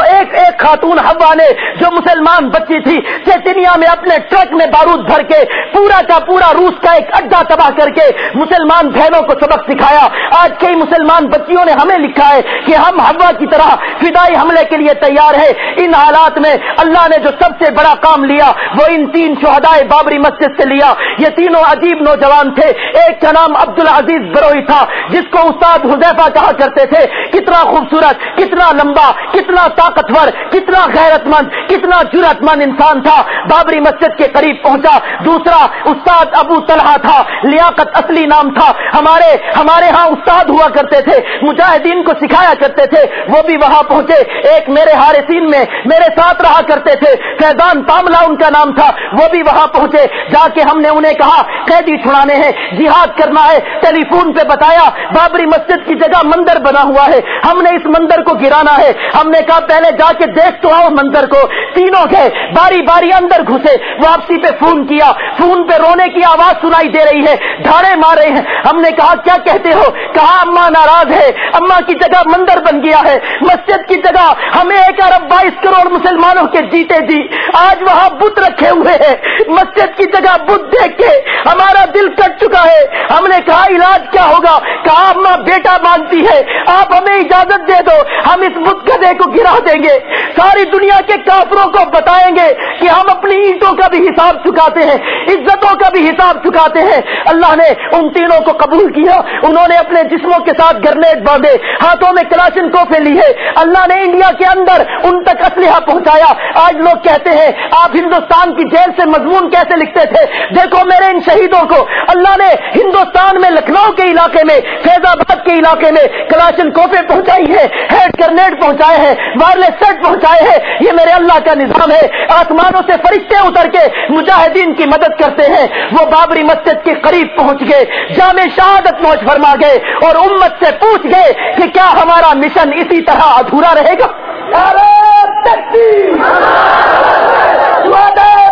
ایک ایک خاتون ہوا نے جو مسلمان بچی تھی چیچنیا میں اپنے ٹرک میں بارود بھر کے، پورا کا پورا روس کا ایک اڈا تباہ کر کے مسلمان بہنوں کو سبق سکھایا۔ آج کئی مسلمان بچیوں نے ہمیں لکھا ہے کہ ہم ہوا کی طرح فدائی حملے کے لیے تیار ہے ان حالات میں اللہ نے جو سب سے بڑا کام لیا، وہ ان تین شہدائے بابری مسجد سے لیا۔ یہ تینوں عجیب نوجوان نوجوان تھے۔ ایک کا نام عبد العزیز بروئی تھا، جس کو استاد حذیفہ کہا کرتے تھے، کتنا خوبصورت، کتنا لمبا، کتنا طاقتور، کتنا غیرت مند کتنا جرت مند انسان تھا۔ بابری مسجد کے قریب پہنچا۔ دوسرا استاد ابو طلحہ تھا، لیاقت اصلی نام تھا۔ ہمارے ہمارے ہاں استاد ہوا کرتے تھے، مجاہدین کو سکھایا کرتے تھے۔ وہ بھی وہاں پہنچے۔ ایک میرے حارثین میں میرے ساتھ رہا کرتے تھے۔ فیضان تاملا ان کا نام تھا، وہ بھی وہاں پہنچے۔ جا کے ہم نے انہیں کہا، قیدی چھڑانے ہیں، جہاد کرنا ہے۔ ٹیلی فون پہ بتایا، بابری مسجد کی جگہ مندر بنا ہوا ہے۔ ہم نے اس مندر کو گرانا ہے۔ ہم نے کہا، پہلے جا کے دیکھ تو آؤ مندر کو۔ تینوں گئے، باری باری اندر گھسے۔ واپسی پہ فون کیا۔ فون پہ رونے کی آواز سنائی دے رہی ہے۔ دھاڑے مارے ہیں۔ ہم نے کہا، کیا کہتے ہو؟ کہا اما ناراض ہے۔ اما کی جگہ مندر بن گیا ہے۔ مسجد کی جگہ ہمیں ایک ارب بائیس کروڑ مسلمانوں کے جیتے جی آج وہاں بت رکھے ہوئے ہیں۔ مسجد کی جگہ بت دیکھ کے ہمارا دل کٹ چکا ہے۔ ہم نے کہا، علاج کیا ہوگا؟ کہا اما بیٹا مانگتی ہے۔ آپ ہمیں اجازت دے دو، ہم اس بت گدے کو گرا دیں گے۔ ساری دنیا کے کافروں کو بتائیں گے کہ ہم اپنی اینٹوں کا بھی حساب چکاتے ہیں، عزتوں کا بھی حساب چکاتے ہیں۔ اللہ نے ان تینوں کو قبول کیا۔ انہوں نے اپنے جسموں کے ساتھ گرنیٹ باندھے، ہاتھوں میں کلاشن کوفے لی ہے اللہ نے انڈیا کے اندر ان تک اسلحہ پہنچایا۔ آج لوگ کہتے ہیں، آپ ہندوستان کی جیل سے مضمون کیسے لکھتے تھے؟ دیکھو میرے ان شہیدوں کو اللہ نے ہندوستان میں لکھنؤ کے علاقے میں فیض آباد کے علاقے میں کلاشن کوفے پہنچائی ہے، ہیڈ گرنیٹ پہنچائے ہیں وائرلیس سیٹ پہنچائے ہیں۔ یہ میرے اللہ کا نظام ہے۔ آسمانوں سے فرشتے اتر کے مجاہدین کی مدد کرتے ہیں۔ وہ بابری مسجد کے قریب پہنچ گئے، جامع شہادت پہنچ فرما گئے اور امت سے پوچھ گئے کہ کیا ہمارا مشن اسی طرح ادھورا رہے گا؟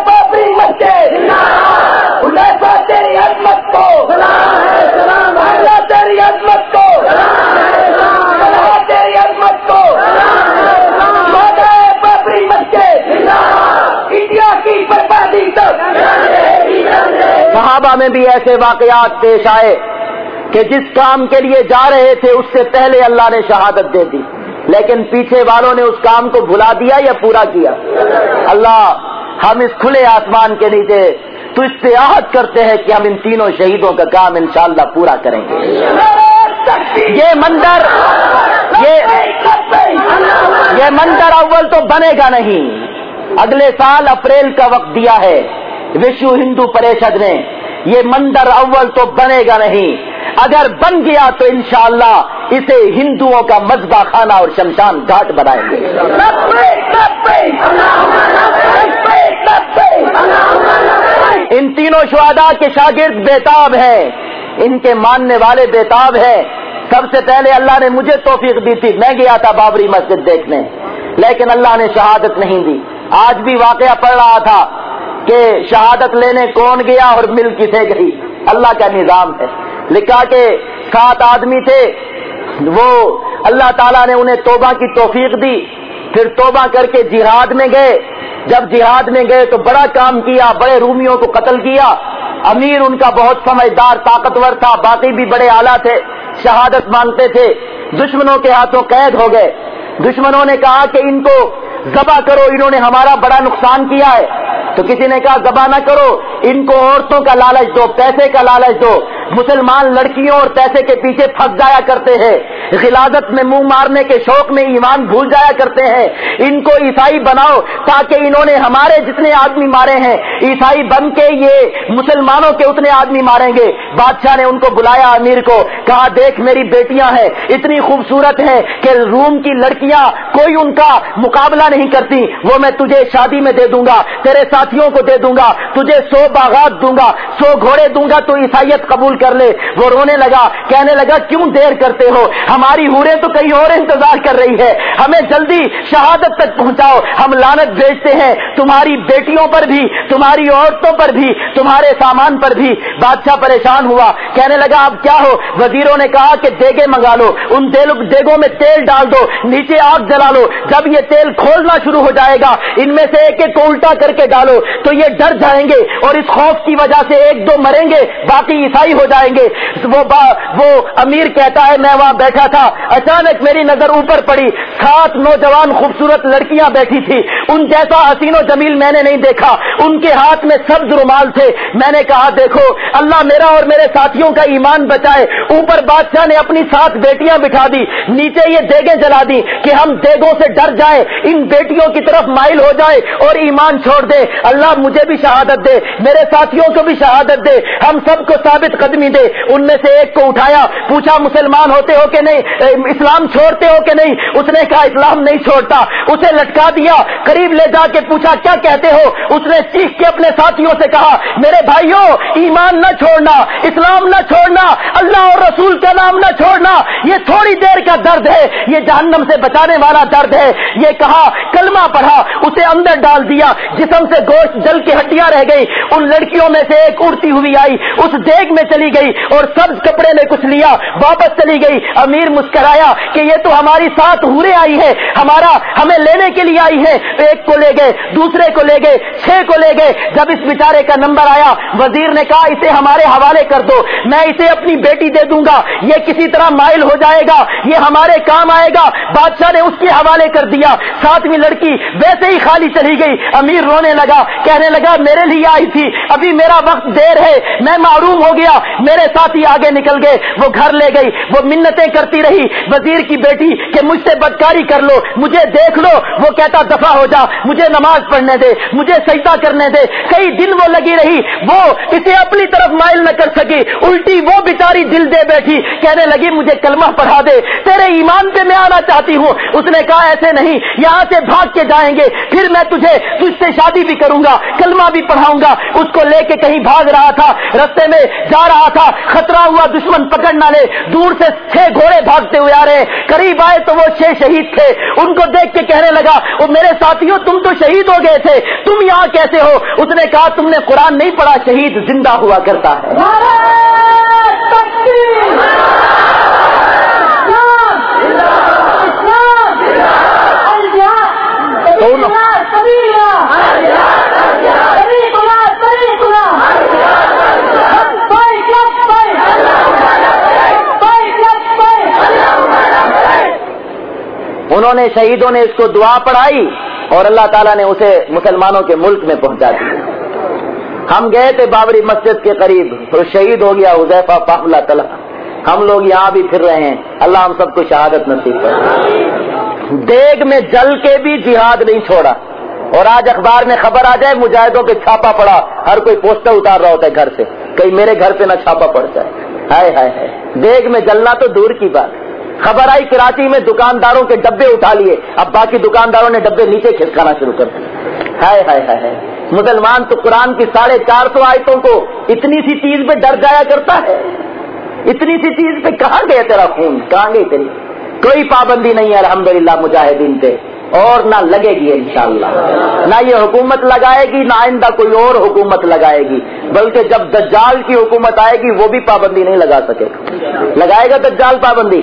بابری مسجد تیری عظمت کو تیری عظمت کو تیری عظمت کو بابری مسجد انڈیا کی بربادی تک صحابہ میں بھی ایسے واقعات پیش آئے کہ جس کام کے لیے جا رہے تھے، اس سے پہلے اللہ نے شہادت دے دی۔ لیکن پیچھے والوں نے اس کام کو بھلا دیا یا پورا کیا؟ اللہ، ہم اس کھلے آسمان کے نیچے تو اشتہاد کرتے ہیں کہ ہم ان تینوں شہیدوں کا کام انشاءاللہ پورا کریں گے۔ یہ مندر، یہ یہ مندر اول تو بنے گا نہیں۔ اگلے سال اپریل کا وقت دیا ہے۔ وشو ہندو پریشد نے یہ مندر اول تو بنے گا نہیں۔ اگر بن گیا تو انشاءاللہ اسے ہندوؤں کا مذبح خانہ اور شمشان گھاٹ بنائیں گے۔ ان تینوں شہدا کے شاگرد بیتاب ہیں۔ ان کے ماننے والے بیتاب ہیں۔ سب سے پہلے اللہ نے مجھے توفیق دی تھی۔ میں گیا تھا بابری مسجد دیکھنے۔ لیکن اللہ نے شہادت نہیں دی۔ آج بھی واقعہ پڑ رہا تھا۔ کہ شہادت لینے کون گیا اور مل کسے گئی؟ اللہ کا نظام ہے۔ لکھا کہ سات آدمی تھے۔ وہ اللہ تعالیٰ نے انہیں توبہ کی توفیق دی۔ پھر توبہ کر کے جہاد میں گئے۔ جب جہاد میں گئے تو بڑا کام کیا، بڑے رومیوں کو قتل کیا۔ امیر ان کا بہت سمجھدار، طاقتور تھا، باقی بھی بڑے اعلیٰ تھے، شہادت مانگتے تھے۔ دشمنوں کے ہاتھوں قید ہو گئے۔ دشمنوں نے کہا کہ ان کو ذبح کرو، انہوں نے ہمارا بڑا نقصان کیا ہے۔ تو کسی نے کہا، ذبح نہ کرو، ان کو عورتوں کا لالچ دو، پیسے کا لالچ دو۔ مسلمان لڑکیوں اور پیسے کے پیچھے پھنس جایا کرتے ہیں۔ غلازت میں منہ مارنے کے شوق میں ایمان بھول جایا کرتے ہیں۔ ان کو عیسائی بناؤ تاکہ انہوں نے ہمارے جتنے آدمی مارے ہیں، عیسائی بن کے یہ مسلمانوں کے اتنے آدمی ماریں گے۔ بادشاہ نے ان کو بلایا، امیر کو کہا، دیکھ میری بیٹیاں ہیں، اتنی خوبصورت ہیں کہ روم کی لڑکی لڑکیاں کوئی ان کا مقابلہ نہیں کرتی، وہ میں تجھے شادی میں دے دوں گا، تیرے ساتھیوں کو دے دوں گا، تجھے سو باغات دوں گا، سو گھوڑے دوں گا، تو عیسائیت قبول کر لے۔ وہ رونے لگا، کہنے لگا، کیوں دیر کرتے ہو؟ ہماری ہورے تو کہیں اور انتظار کر رہی ہے۔ ہمیں جلدی شہادت تک پہنچاؤ۔ ہم لانت بیچتے ہیں، تمہاری بیٹیوں پر بھی، تمہاری عورتوں پر بھی، تمہارے سامان پر بھی۔ بادشاہ پریشان ہوا، کہنے لگا، اب کیا ہو؟ وزیروں نے کہا کہ دیگے منگا لو، ان دیگوں میں تیل ڈال دو، نیچے لیے آگ جلا لو جب یہ تیل کھولنا شروع ہو جائے گا، ان میں سے ایک ایک کو الٹا کر کے ڈالو، تو یہ ڈر جائیں گے اور اس خوف کی وجہ سے ایک دو مریں گے، باقی عیسائی ہو جائیں گے۔ وہ با وہ امیر کہتا ہے، میں وہاں بیٹھا تھا۔ اچانک میری نظر اوپر پڑی۔ سات نوجوان خوبصورت لڑکیاں بیٹھی تھی۔ ان جیسا حسین و جمیل میں نے نہیں دیکھا۔ ان کے ہاتھ میں سبز رومال تھے۔ میں نے کہا، دیکھو، اللہ میرا اور میرے ساتھیوں کا ایمان بچائے۔ اوپر بادشاہ نے اپنی سات بیٹیاں بٹھا دی۔ نیچے یہ دیگیں جلا دی کہ ہم دیگوں سے ڈر جائے ان بیٹیوں کی طرف مائل ہو جائے اور ایمان چھوڑ دے اللہ مجھے بھی شہادت دے، میرے ساتھیوں کو بھی شہادت دے، ہم سب کو ثابت قدمی دے۔ ان میں سے ایک کو اٹھایا، پوچھا مسلمان ہوتے ہو کہ نہیں اسلام چھوڑتے ہو کہ نہیں؟ اس نے کہا، اسلام نہیں چھوڑتا۔ اسے لٹکا دیا، قریب لے جا کے پوچھا، کیا کہتے ہو؟ اس نے چیخ کے اپنے ساتھیوں سے کہا، میرے بھائیوں، ایمان نہ چھوڑنا، اسلام نہ چھوڑنا، اللہ اور رسول کا نام نہ چھوڑنا، یہ تھوڑی دیر کا درد ہے، یہ جہنم سے بچانے والا درد ہے۔ یہ کہا، کلمہ پڑھا، اسے اندر ڈال دیا۔ جسم سے گوشت جل کے ہڈیاں رہ گئی ان لڑکیوں میں سے ایک اڑتی ہوئی آئی۔ اس دیگ میں چلی گئی اور سبز کپڑے میں کچھ لیا۔ واپس چلی گئی۔ امیر مسکرایا کہ یہ تو ہماری ساتھ ہورے آئی ہے ہمارا ہمیں لینے کے لیے آئی ہے ایک کو لے گئے، دوسرے کو لے گئے، چھ کو لے گئے۔ جب اس بیچارے کا نمبر آیا، وزیر نے کہا، اسے ہمارے حوالے کر دو۔ میں اسے اپنی بیٹی دے دوں گا۔ یہ کسی طرح مائل ہو جائے گا۔ یہ ہمارے کام آئے گا۔ بادشاہ نے اس کے حوالے کر دیا۔ ساتویں لڑکی ویسے ہی خالی چلی گئی۔ امیر رونے لگا، کہنے لگا، میرے لیے آئی تھی، ابھی میرا وقت دیر ہے، میں معروم ہو گیا، میرے ساتھی آگے نکل گئے، وہ گھر لے گئی، وہ منتیں کرتی رہی۔ وزیر کی بیٹی کہ مجھ سے بدکاری کر لو، مجھے دیکھ لو۔ وہ کہتا، دفاع ہو جا، مجھے نماز پڑھنے دے، مجھے سجدہ کرنے دے۔ کئی دن وہ لگی رہی، وہ اسے اپنی طرف مائل نہ کر سکی۔ الٹی وہ بیچاری دل دے بیٹھی، کہنے لگی، مجھے کلمہ پڑھا دے، تیرے ایمان پہ میں آنا چاہتی ہوں۔ اس نے کہا، ایسے نہیں، یہاں سے بھاگ کے جائیں گے، پھر میں تجھے، تجھ سے شادی بھی کروں گا، کلمہ بھی پڑھاؤں گا۔ اس کو لے کے کہیں بھاگ رہا تھا، رستے میں جا رہا تھا، خطرہ ہوا، دشمن پکڑ نہ لے۔ دور سے چھ گھوڑے بھاگتے ہوئے آ رہے۔ قریب آئے تو وہ چھ شہید تھے۔ ان کو دیکھ کے کہنے لگا وہ میرے ساتھیوں، تم تو شہید ہو گئے تھے، تم یہاں کیسے ہو؟ اس نے کہا، تم نے قرآن نہیں پڑھا، شہید زندہ ہوا کرتا ہے۔ انہوں نے شہیدوں نے اس کو دعا پڑھائی اور اللہ تعالیٰ نے اسے مسلمانوں کے ملک میں پہنچا دیا۔ ہم گئے تھے بابری مسجد کے قریب تو شہید ہو گیا حضیفہ پاپلا تلا ہم لوگ یہاں بھی پھر رہے ہیں۔ اللہ ہم سب کو شہادت نصیب کر دیگ میں جل کے بھی جہاد نہیں چھوڑا۔ اور آج اخبار میں خبر آ جائے، مجاہدوں پہ چھاپا پڑا۔ ہر کوئی پوسٹر اتار رہا ہوتا ہے گھر سے کہیں میرے گھر پہ نہ چھاپا پڑ جائے ہائے ہائے دیگ میں جلنا تو دور کی بات۔ خبر آئی، کراچی میں دکانداروں کے ڈبے اٹھا لیے۔ اب باقی دکانداروں نے ڈبے نیچے کھسکانا شروع کر دیے۔ ہائے ہائے ہائے مسلمان تو قرآن کی ساڑھے چار سو آیتوں کو اتنی سی چیز پہ ڈر جایا کرتا ہے۔ اتنی سی چیز پہ کہاں گئے تیرا خون؟ کہاں گئی تیری؟ کوئی پابندی نہیں ہے، الحمدللہ، مجاہدین پہ۔ اور نہ لگے گی انشاءاللہ۔ نہ یہ حکومت لگائے گی، نہ آئندہ کوئی اور حکومت لگائے گی۔ بلکہ جب دجال کی حکومت آئے گی، وہ بھی پابندی نہیں لگا سکے لگائے گا دجال پابندی؟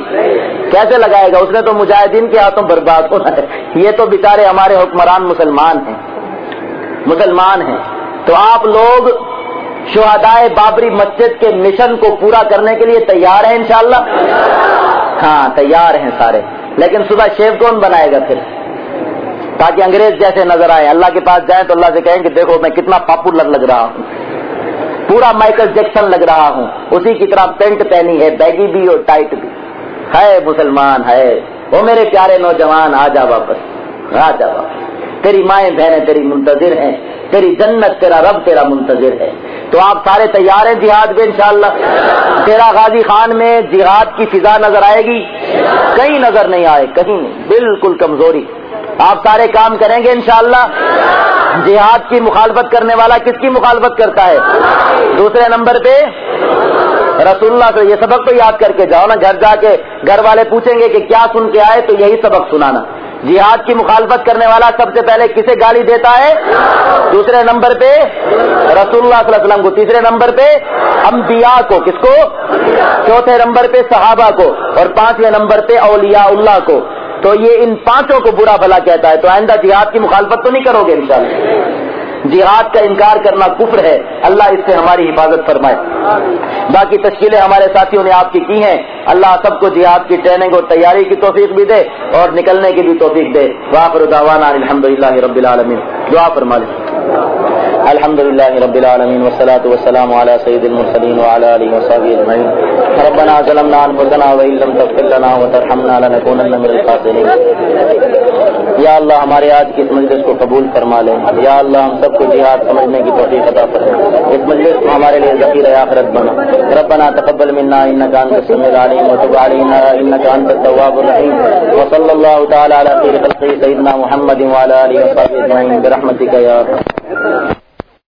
کیسے لگائے گا؟ اس نے تو مجاہدین کے ہاتھوں برباد ہونا ہے۔ یہ تو بیچارے ہمارے حکمران مسلمان ہیں۔ مسلمان ہیں۔ تو آپ لوگ شہدائے بابری مسجد کے مشن کو پورا کرنے کے لیے تیار ہیں انشاءاللہ؟ ہاں تیار ہیں سارے۔ لیکن صبح شیو کون بنائے گا پھر؟ تاکہ انگریز جیسے نظر آئے۔ اللہ کے پاس جائیں تو اللہ سے کہیں کہ دیکھو، میں کتنا پاپولر لگ رہا ہوں۔ پورا مائیکل جیکسن لگ رہا ہوں۔ اسی کی طرح پینٹ پہنی ہے، بیگی بھی اور ٹائٹ بھی۔ ہے مسلمان ہے وہ میرے پیارے نوجوان، آ جا واپس۔ آ جا واپس۔ تیری مائیں بہنیں تیری منتظر ہیں، تیری جنت تیرا رب تیرا منتظر ہے۔ تو آپ سارے تیار ہیں جہاد میں انشاءاللہ؟ تیرا غازی خان میں جہاد کی فضا نظر آئے گی؟ کہیں نظر نہیں آئے، کہیں بالکل کمزوری۔ آپ سارے کام کریں گے انشاءاللہ؟ جہاد کی مخالفت کرنے والا کس کی مخالفت کرتا ہے؟ دوسرے نمبر پہ رسول اللہ سے یہ سبق تو یاد کر کے جاؤ نا، گھر جا کے گھر والے پوچھیں گے کہ کیا سن کے آئے، تو یہی سبق سنانا۔ جہاد کی مخالفت کرنے والا سب سے پہلے کسے گالی دیتا ہے؟ دوسرے نمبر پہ رسول اللہ صلی اللہ علیہ وسلم کو، تیسرے نمبر پہ انبیاء کو، کس کو؟ چوتھے نمبر پہ صحابہ کو، اور پانچویں نمبر پہ اولیاء اللہ کو۔ تو یہ ان پانچوں کو برا بھلا کہتا ہے۔ تو آئندہ جہاد کی مخالفت تو نہیں کرو گے انشاءاللہ۔ جہاد کا انکار کرنا کفر ہے، اللہ اس سے ہماری حفاظت فرمائے۔ باقی تشکیلیں ہمارے ساتھیوں نے آپ کی کی ہیں۔ اللہ سب کو جہاد کی ٹریننگ اور تیاری کی توفیق بھی دے اور نکلنے کی بھی توفیق دے۔ واپر داوانا الحمد للہ رب العالمین۔ دعا فرما لیں۔ الحمد لله رب العالمين والصلاة والسلام على سيد المرسلين وعلى آله وصحبه أجمعين ربنا ظلمنا أنفسنا وإن لم تغفر لنا وترحمنا لنكونن من الخاسرين یا اللہ ہمارے آج کی اس مجلس کو قبول فرما لیں۔ یا اللہ ہم سب کو جہاد سمجھنے کی توفیق عطا فرما اس مجلس کو ہمارے لیے ذخیرہ آخرت بنا۔ ربنا تقبل منا انك انت السميع العليم وتب علينا انك انت التواب الرحيم وصلى الله تعالى على خير خلقه سيدنا محمد وعلى اله وصحبه اجمعين برحمتك يا رب